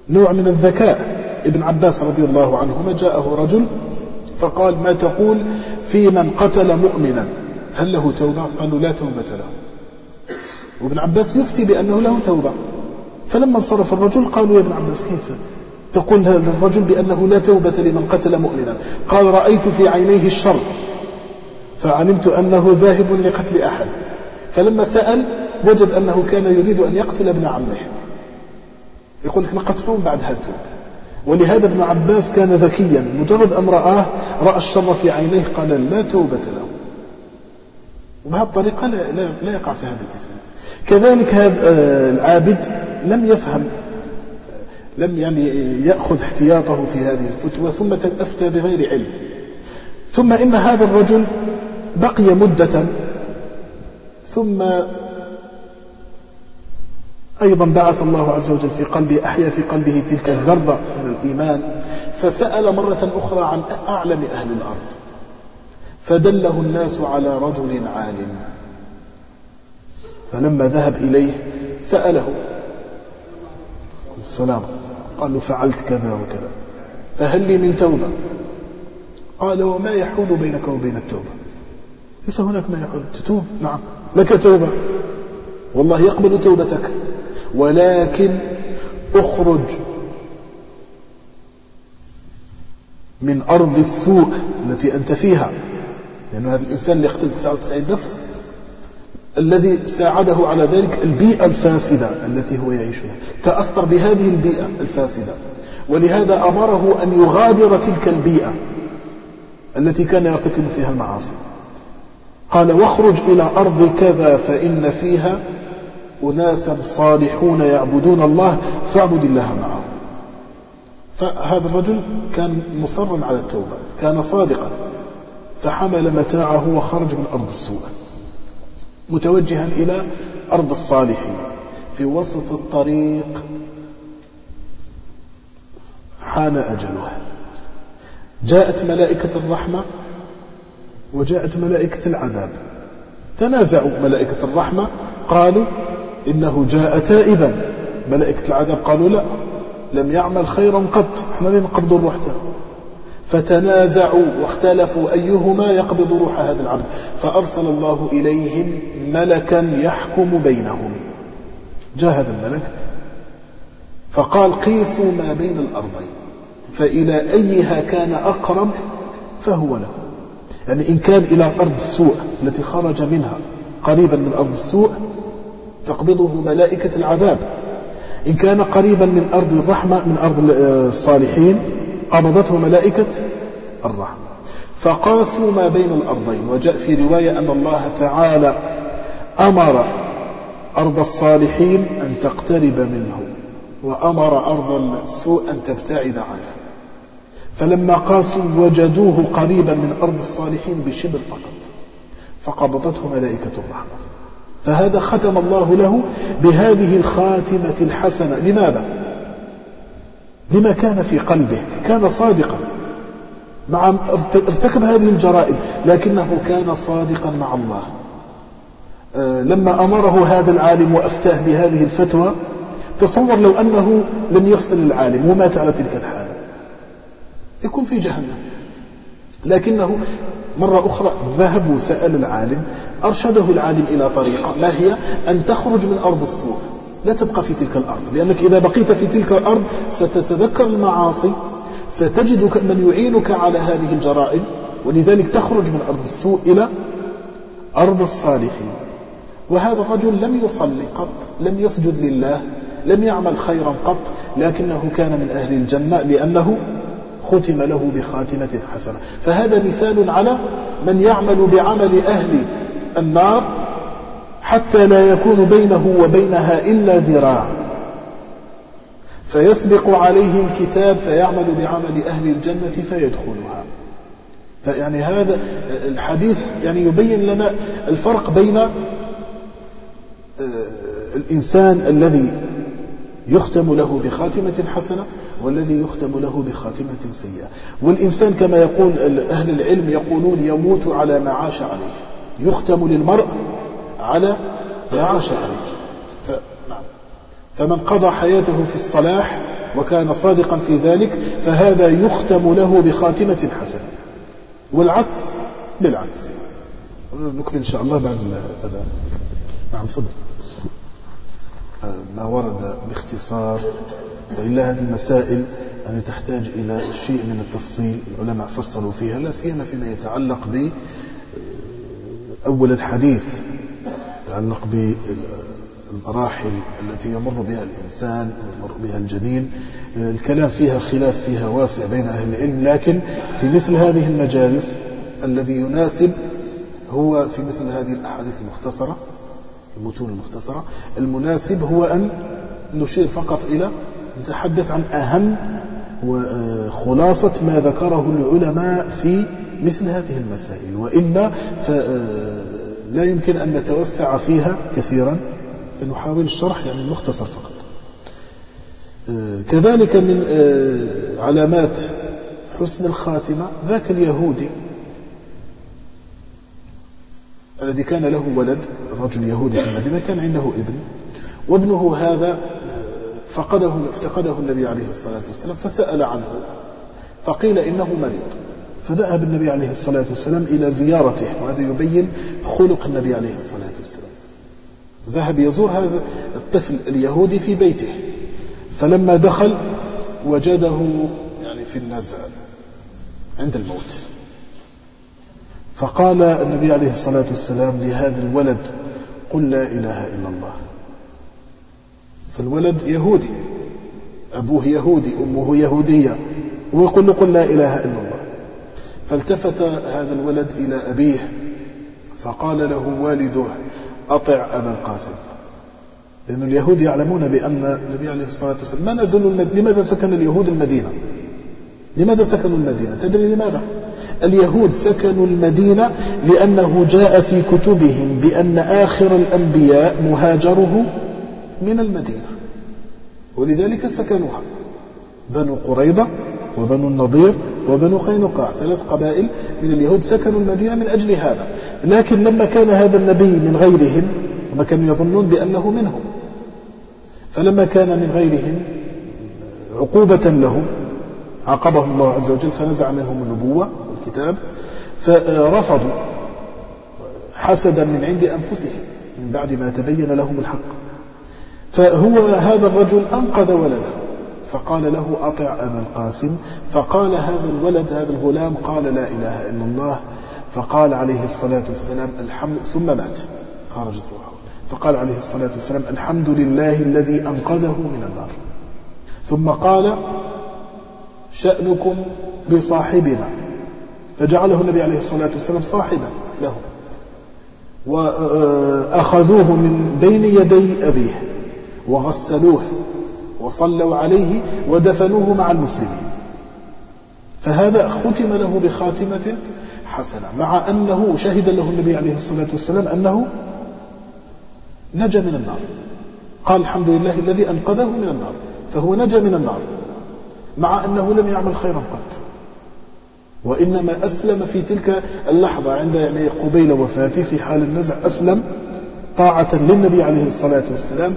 نوع من الذكاء. ابن عباس رضي الله عنهما جاءه رجل فقال ما تقول في من قتل مؤمنا؟ هل له توبة؟ قالوا لا توبة له. وابن عباس يفتي بأنه له توبة. فلما انصرف الرجل قالوا يا ابن عباس كيف تقول للرجل بأنه لا توبة لمن قتل مؤمنا. قال رأيت في عينيه الشر. فعلمت أنه ذاهب لقتل أحد. فلما سأل وجد أنه كان يريد أن يقتل ابن عمه. يقول لك نقتلون بعد هذا ولهذا ابن عباس كان ذكيا. مجرد أن رآه رأى الشر في عينيه قال لا توبة له. وبهذه الطريقة لا, لا, لا يقع في هذا الإثم. كذلك هذا آه، العابد لم يفهم لم يعني يأخذ احتياطه في هذه الفتوى ثم أفتى بغير علم. ثم إن هذا الرجل بقي مدة ثم أيضا بعث الله عز وجل في قلبه أحيا في قلبه تلك الذرة من الإيمان فسأل مرة أخرى عن أعلم أهل الأرض. فدله الناس على رجل عالم. فلما ذهب إليه سأله السلام. قال له فعلت كذا وكذا فهل لي من توبة؟ قال وما يحول بينك وبين التوبة. ليس هناك ما يحول تتوب؟ نعم. لك توبة. والله يقبل توبتك. ولكن اخرج من أرض السوء التي أنت فيها. لأن هذا الإنسان اللي يقتل 99 نفس الذي ساعده على ذلك البيئة الفاسدة التي هو يعيش فيها تأثر بهذه البيئة الفاسدة. ولهذا أمره أن يغادر تلك البيئة التي كان يرتكب فيها المعاصي. قال واخرج إلى أرض كذا فإن فيها أناسا صالحون يعبدون الله فاعبد الله معهم. فهذا الرجل كان مصرا على التوبة كان صادقا فحمل متاعه وخرج من أرض السوء. متوجها إلى أرض الصالحين في وسط الطريق. حان أجله جاءت ملائكة الرحمة وجاءت ملائكة العذاب. تنازعوا ملائكة الرحمة. قالوا إنه جاء تائبا. ملائكة العذاب قالوا لا لم يعمل خيرا قط. إحنا لن نقبض الروح فتنازعوا واختلفوا أيهما يقبض روح هذا العبد. فأرسل الله إليهم ملكا يحكم بينهم. جاء هذا الملك فقال قيسوا ما بين الأرضين فإلى أيها كان أقرب فهو له. يعني إن كان إلى أرض السوء التي خرج منها قريبا من أرض السوء تقبضه ملائكة العذاب. إن كان قريبا من أرض الرحمة من أرض الصالحين قبضته ملائكة الرحمة. فقاسوا ما بين الأرضين وجاء في رواية أن الله تعالى أمر أرض الصالحين أن تقترب منه وأمر أرض السوء أن تبتعد عنه فلما قاسوا وجدوه قريبا من أرض الصالحين بشبر فقط فقبضته ملائكة الرحمة. فهذا ختم الله له بهذه الخاتمة الحسنة. لماذا؟ لما كان في قلبه كان صادقا. مع ارتكب هذه الجرائم لكنه كان صادقا مع الله. آه، لما أمره هذا العالم وأفتاه بهذه الفتوى تصور لو أنه لم يصل العالم ومات على تلك الحالة. يكون في جهنم. لكنه مرة أخرى ذهب وسأل العالم أرشده العالم إلى طريقة ما هي أن تخرج من أرض السوء. لا تبقى في تلك الأرض لأنك إذا بقيت في تلك الأرض ستتذكر المعاصي ستجد من يعينك على هذه الجرائم ولذلك تخرج من أرض السوء إلى أرض الصالحين. وهذا الرجل لم يصلي قط لم يسجد لله لم يعمل خيرا قط لكنه كان من أهل الجنة لأنه ختم له بخاتمة حسنة. فهذا مثال على من يعمل بعمل أهل النار حتى لا يكون بينه وبينها إلا ذراع. فيسبق عليه الكتاب فيعمل بعمل أهل الجنة فيدخلها. فيعني هذا الحديث يعني يبين لنا الفرق بين آه، الإنسان الذي يختم له بخاتمة حسنة والذي يختم له بخاتمة سيئة. والإنسان كما يقول أهل العلم يقولون يموت على ما عاش عليه. يختم للمرء على ما عاش عليه. نعم. فمن قضى حياته في الصلاح وكان صادقا في ذلك فهذا يختم له بخاتمة حسنة. والعكس بالعكس. نكمل إن شاء الله بعد الأذان نعم تفضل. ما ورد باختصار وإلا هذه المسائل يعني تحتاج إلى شيء من التفصيل. العلماء فصلوا فيها لا سيما فيما يتعلق ب أول الحديث. يتعلق بالمراحل التي يمر بها الإنسان ويمر بها الجنين. الكلام فيها الخلاف فيها واسع بين أهل العلم لكن في مثل هذه المجالس الذي يناسب هو في مثل هذه الأحاديث المختصرة المتون المختصرة المناسب هو أن نشير فقط إلى نتحدث عن أهم وخلاصة ما ذكره العلماء في مثل هذه المسائل. وإلا فلا يمكن أن نتوسع فيها كثيرا. فنحاول الشرح يعني المختصر فقط. كذلك من علامات حسن الخاتمة ذاك اليهودي الذي كان له ولد رجل يهودي في المدينة كان عنده ابن وابنه هذا فقده افتقده النبي عليه الصلاة والسلام فسأل عنه فقيل إنه مريض. فذهب النبي عليه الصلاة والسلام إلى زيارته وهذا يبين خلق النبي عليه الصلاة والسلام. ذهب يزور هذا الطفل اليهودي في بيته فلما دخل وجده يعني في النزع عند الموت. فقال النبي عليه الصلاة والسلام لهذا الولد قل لا إله إلا الله. فالولد يهودي أبوه يهودي أمه يهودية ويقول له قل لا إله إلا الله. فالتفت هذا الولد إلى أبيه فقال له والده أطع أبا القاسم. لأن اليهود يعلمون بأن النبي عليه الصلاة والسلام ما نزلوا المد... لماذا سكن اليهود المدينة؟ لماذا سكنوا المدينة؟ تدري لماذا؟ اليهود سكنوا المدينة لأنه جاء في كتبهم بأن آخر الأنبياء مهاجره من المدينة ولذلك سكنوها. بنو قريضة وبنو النضير وبنو قينقاع ثلاث قبائل من اليهود سكنوا المدينة من أجل هذا. لكن لما كان هذا النبي من غيرهم وما كانوا يظنون بأنه منهم فلما كان من غيرهم عقوبة لهم عاقبهم الله عز وجل فنزع منهم النبوة والكتاب فرفضوا حسدا من عند أنفسهم من بعد ما تبين لهم الحق. فهو هذا الرجل أنقذ ولده. فقال له أطع أبا القاسم. فقال هذا الولد هذا الغلام قال لا إله إلا الله. فقال عليه الصلاة والسلام الحمد ثم مات. خرجت روحه فقال عليه الصلاة والسلام الحمد لله الذي أنقذه من النار. ثم قال شأنكم بصاحبنا. فجعله النبي عليه الصلاة والسلام صاحبا له. وأخذوه من بين يدي أبيه وغسلوه. وصلوا عليه ودفنوه مع المسلمين. فهذا ختم له بخاتمة حسنة مع أنه شهد له النبي عليه الصلاة والسلام أنه نجا من النار. قال الحمد لله الذي أنقذه من النار فهو نجا من النار مع أنه لم يعمل خيرا قط. وإنما أسلم في تلك اللحظة عند يعني قبيل وفاته في حال النزع أسلم طاعة للنبي عليه الصلاة والسلام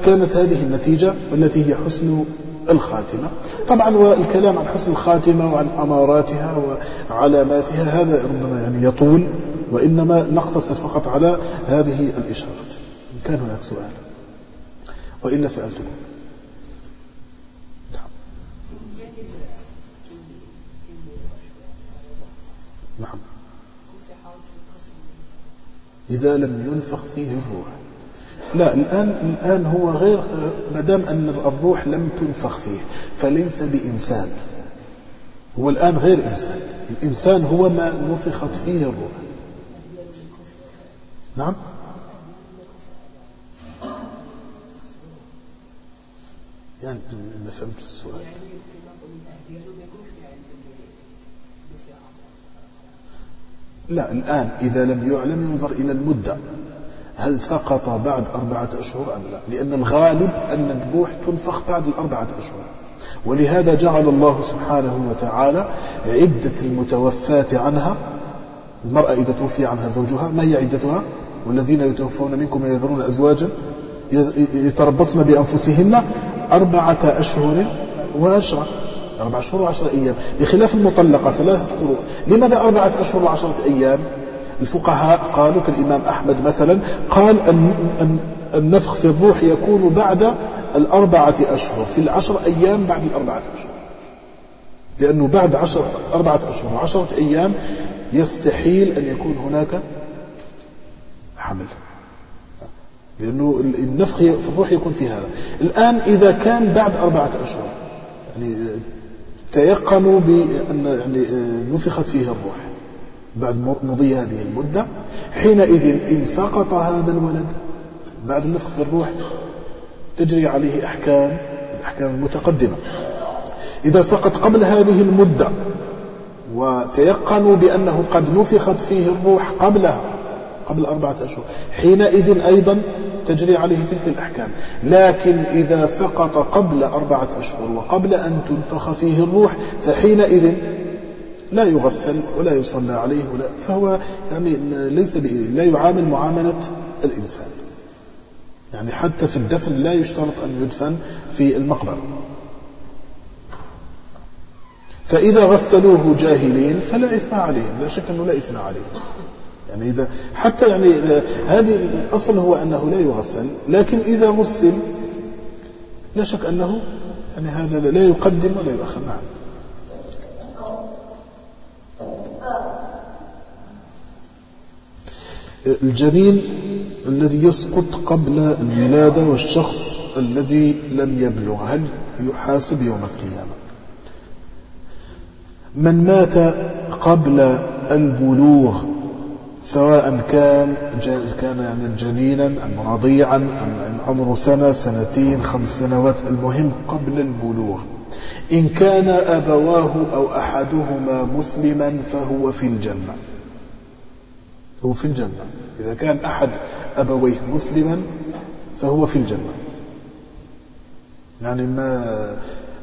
فكانت هذه النتيجة والتي هي حسن الخاتمة. طبعا والكلام عن حسن الخاتمة وعن أماراتها وعلاماتها هذا ربما يعني يطول وإنما نقتصر فقط على هذه الإشارات. إن كان هناك سؤال؟ وإلا سألتكم. نعم. إذا لم ينفخ فيه الروح. لا الآن الآن هو غير ما دام أن الروح لم تنفخ فيه فليس بإنسان. هو الآن غير إنسان. الإنسان هو ما نفخت فيه الروح. نعم؟ يعني ما فهمت السؤال. لا الآن إذا لم يعلم ينظر إلى المدة. هل سقط بعد أربعة أشهر أم لا؟ لأن الغالب أن الروح تنفخ بعد الأربعة أشهر. ولهذا جعل الله سبحانه وتعالى عدة المتوفات عنها المرأة إذا توفي عنها زوجها ما هي عدتها؟ والذين يتوفون منكم يذرون أزواجا يتربصن بأنفسهن أربعة أشهر وعشرة. أربعة أشهر وعشرة أيام. بخلاف المطلقة ثلاثة قروء لماذا أربعة أشهر وعشرة أيام؟ الفقهاء قالوا كالإمام أحمد مثلا قال أن النفخ في الروح يكون بعد الأربعة أشهر في العشر أيام بعد الأربعة أشهر. لأنه بعد عشر أربعة أشهر وعشرة أيام يستحيل أن يكون هناك حمل. لأنه النفخ في الروح يكون في هذا. الآن إذا كان بعد أربعة أشهر يعني تيقنوا بأن يعني نفخت فيه الروح. بعد مضي هذه المدة حينئذ إن سقط هذا الولد بعد النفخ في الروح تجري عليه أحكام الأحكام المتقدمة إذا سقط قبل هذه المدة وتيقنوا بأنه قد نفخت فيه الروح قبلها قبل أربعة أشهر حينئذ أيضا تجري عليه تلك الأحكام. لكن إذا سقط قبل أربعة أشهر وقبل أن تنفخ فيه الروح فحينئذ لا يغسل ولا يصلى عليه ولا فهو يعني ليس لا يعامل معاملة الإنسان. يعني حتى في الدفن لا يشترط أن يدفن في المقبرة. فإذا غسلوه جاهلين فلا إثم عليهم لا شك أنه لا إثم عليهم. يعني إذا حتى يعني هذه الأصل هو أنه لا يغسل لكن إذا غسل لا شك أنه يعني هذا لا يقدم ولا يؤخر. نعم. الجنين الذي يسقط قبل الولادة والشخص الذي لم يبلغ هل يحاسب يوم القيامة؟ من مات قبل البلوغ سواء كان كان يعني جنينا أم رضيعا أم عمره سنة سنتين خمس سنوات المهم قبل البلوغ. إن كان أبواه أو أحدهما مسلما فهو في الجنة. هو في الجنة. إذا كان أحد أبويه مسلما فهو في الجنة. يعني ما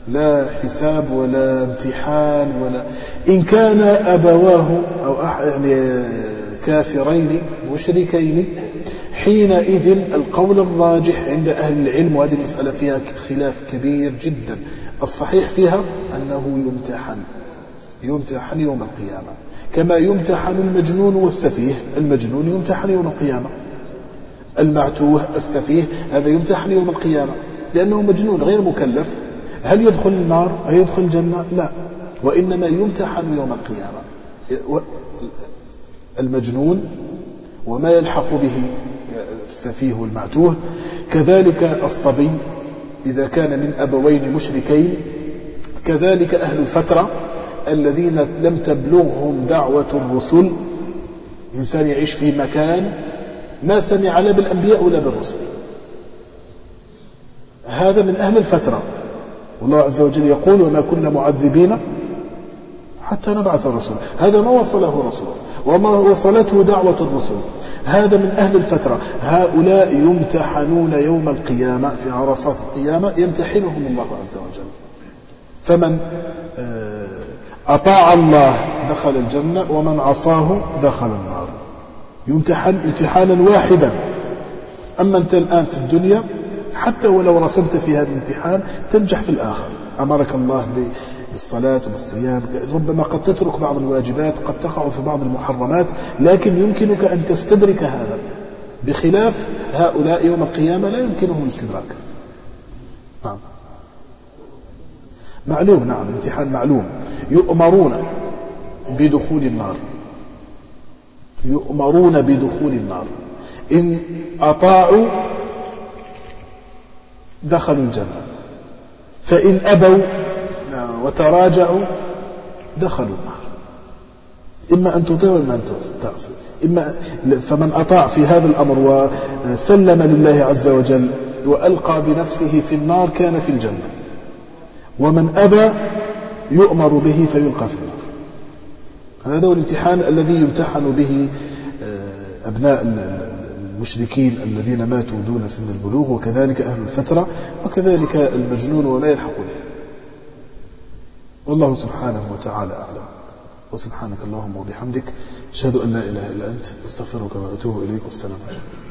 لا حساب ولا امتحان ولا إن كان أبواه أو يعني كافرين مشركين حينئذ القول الراجح عند أهل العلم وهذه المسألة فيها خلاف كبير جدا. الصحيح فيها أنه يمتحن يمتحن يوم القيامة. كما يمتحن المجنون والسفيه. المجنون يمتحن يوم القيامة. المعتوه السفيه هذا يمتحن يوم القيامة. لأنه مجنون غير مكلف. هل يدخل النار؟ هل يدخل الجنة؟ لا. وإنما يمتحن يوم القيامة. المجنون وما يلحق به السفيه والمعتوه كذلك الصبي إذا كان من أبوين مشركين كذلك أهل الفترة. الذين لم تبلغهم دعوة الرسل إنسان يعيش في مكان ما سمع لا بالأنبياء ولا بالرسل. هذا من أهل الفترة. والله عز وجل يقول وما كنا معذبين حتى نبعث الرسول هذا ما وصله رسول وما وصلته دعوة الرسل. هذا من أهل الفترة. هؤلاء يمتحنون يوم القيامة في عرصات القيامة يمتحنهم الله عز وجل. فمن؟ آه، أطاع الله دخل الجنة ومن عصاه دخل النار. يمتحن امتحانا واحدا. أما أنت الآن في الدنيا حتى ولو رسبت في هذا الامتحان تنجح في الآخر. أمرك الله بالصلاة وبالصيام ربما قد تترك بعض الواجبات قد تقع في بعض المحرمات لكن يمكنك أن تستدرك هذا. بخلاف هؤلاء يوم القيامة لا يمكنهم الإستدراك. نعم. معلوم نعم امتحان معلوم. يؤمرون بدخول النار. يؤمرون بدخول النار. إن أطاعوا دخلوا الجنة. فإن أبوا وتراجعوا دخلوا النار. إما أن تطيع وإما أن تعصي إما فمن أطاع في هذا الأمر وسلم لله عز وجل وألقى بنفسه في النار كان في الجنة. ومن أبى يؤمر به فيلقى في النار. هذا هو الامتحان الذي يمتحن به آه، أبناء المشركين الذين ماتوا دون سن البلوغ وكذلك أهل الفترة وكذلك المجنون وما يلحق به والله سبحانه وتعالى أعلم. وسبحانك اللهم وبحمدك أشهد أن لا إله إلا أنت أستغفرك وأتوب إليك والسلام عليكم.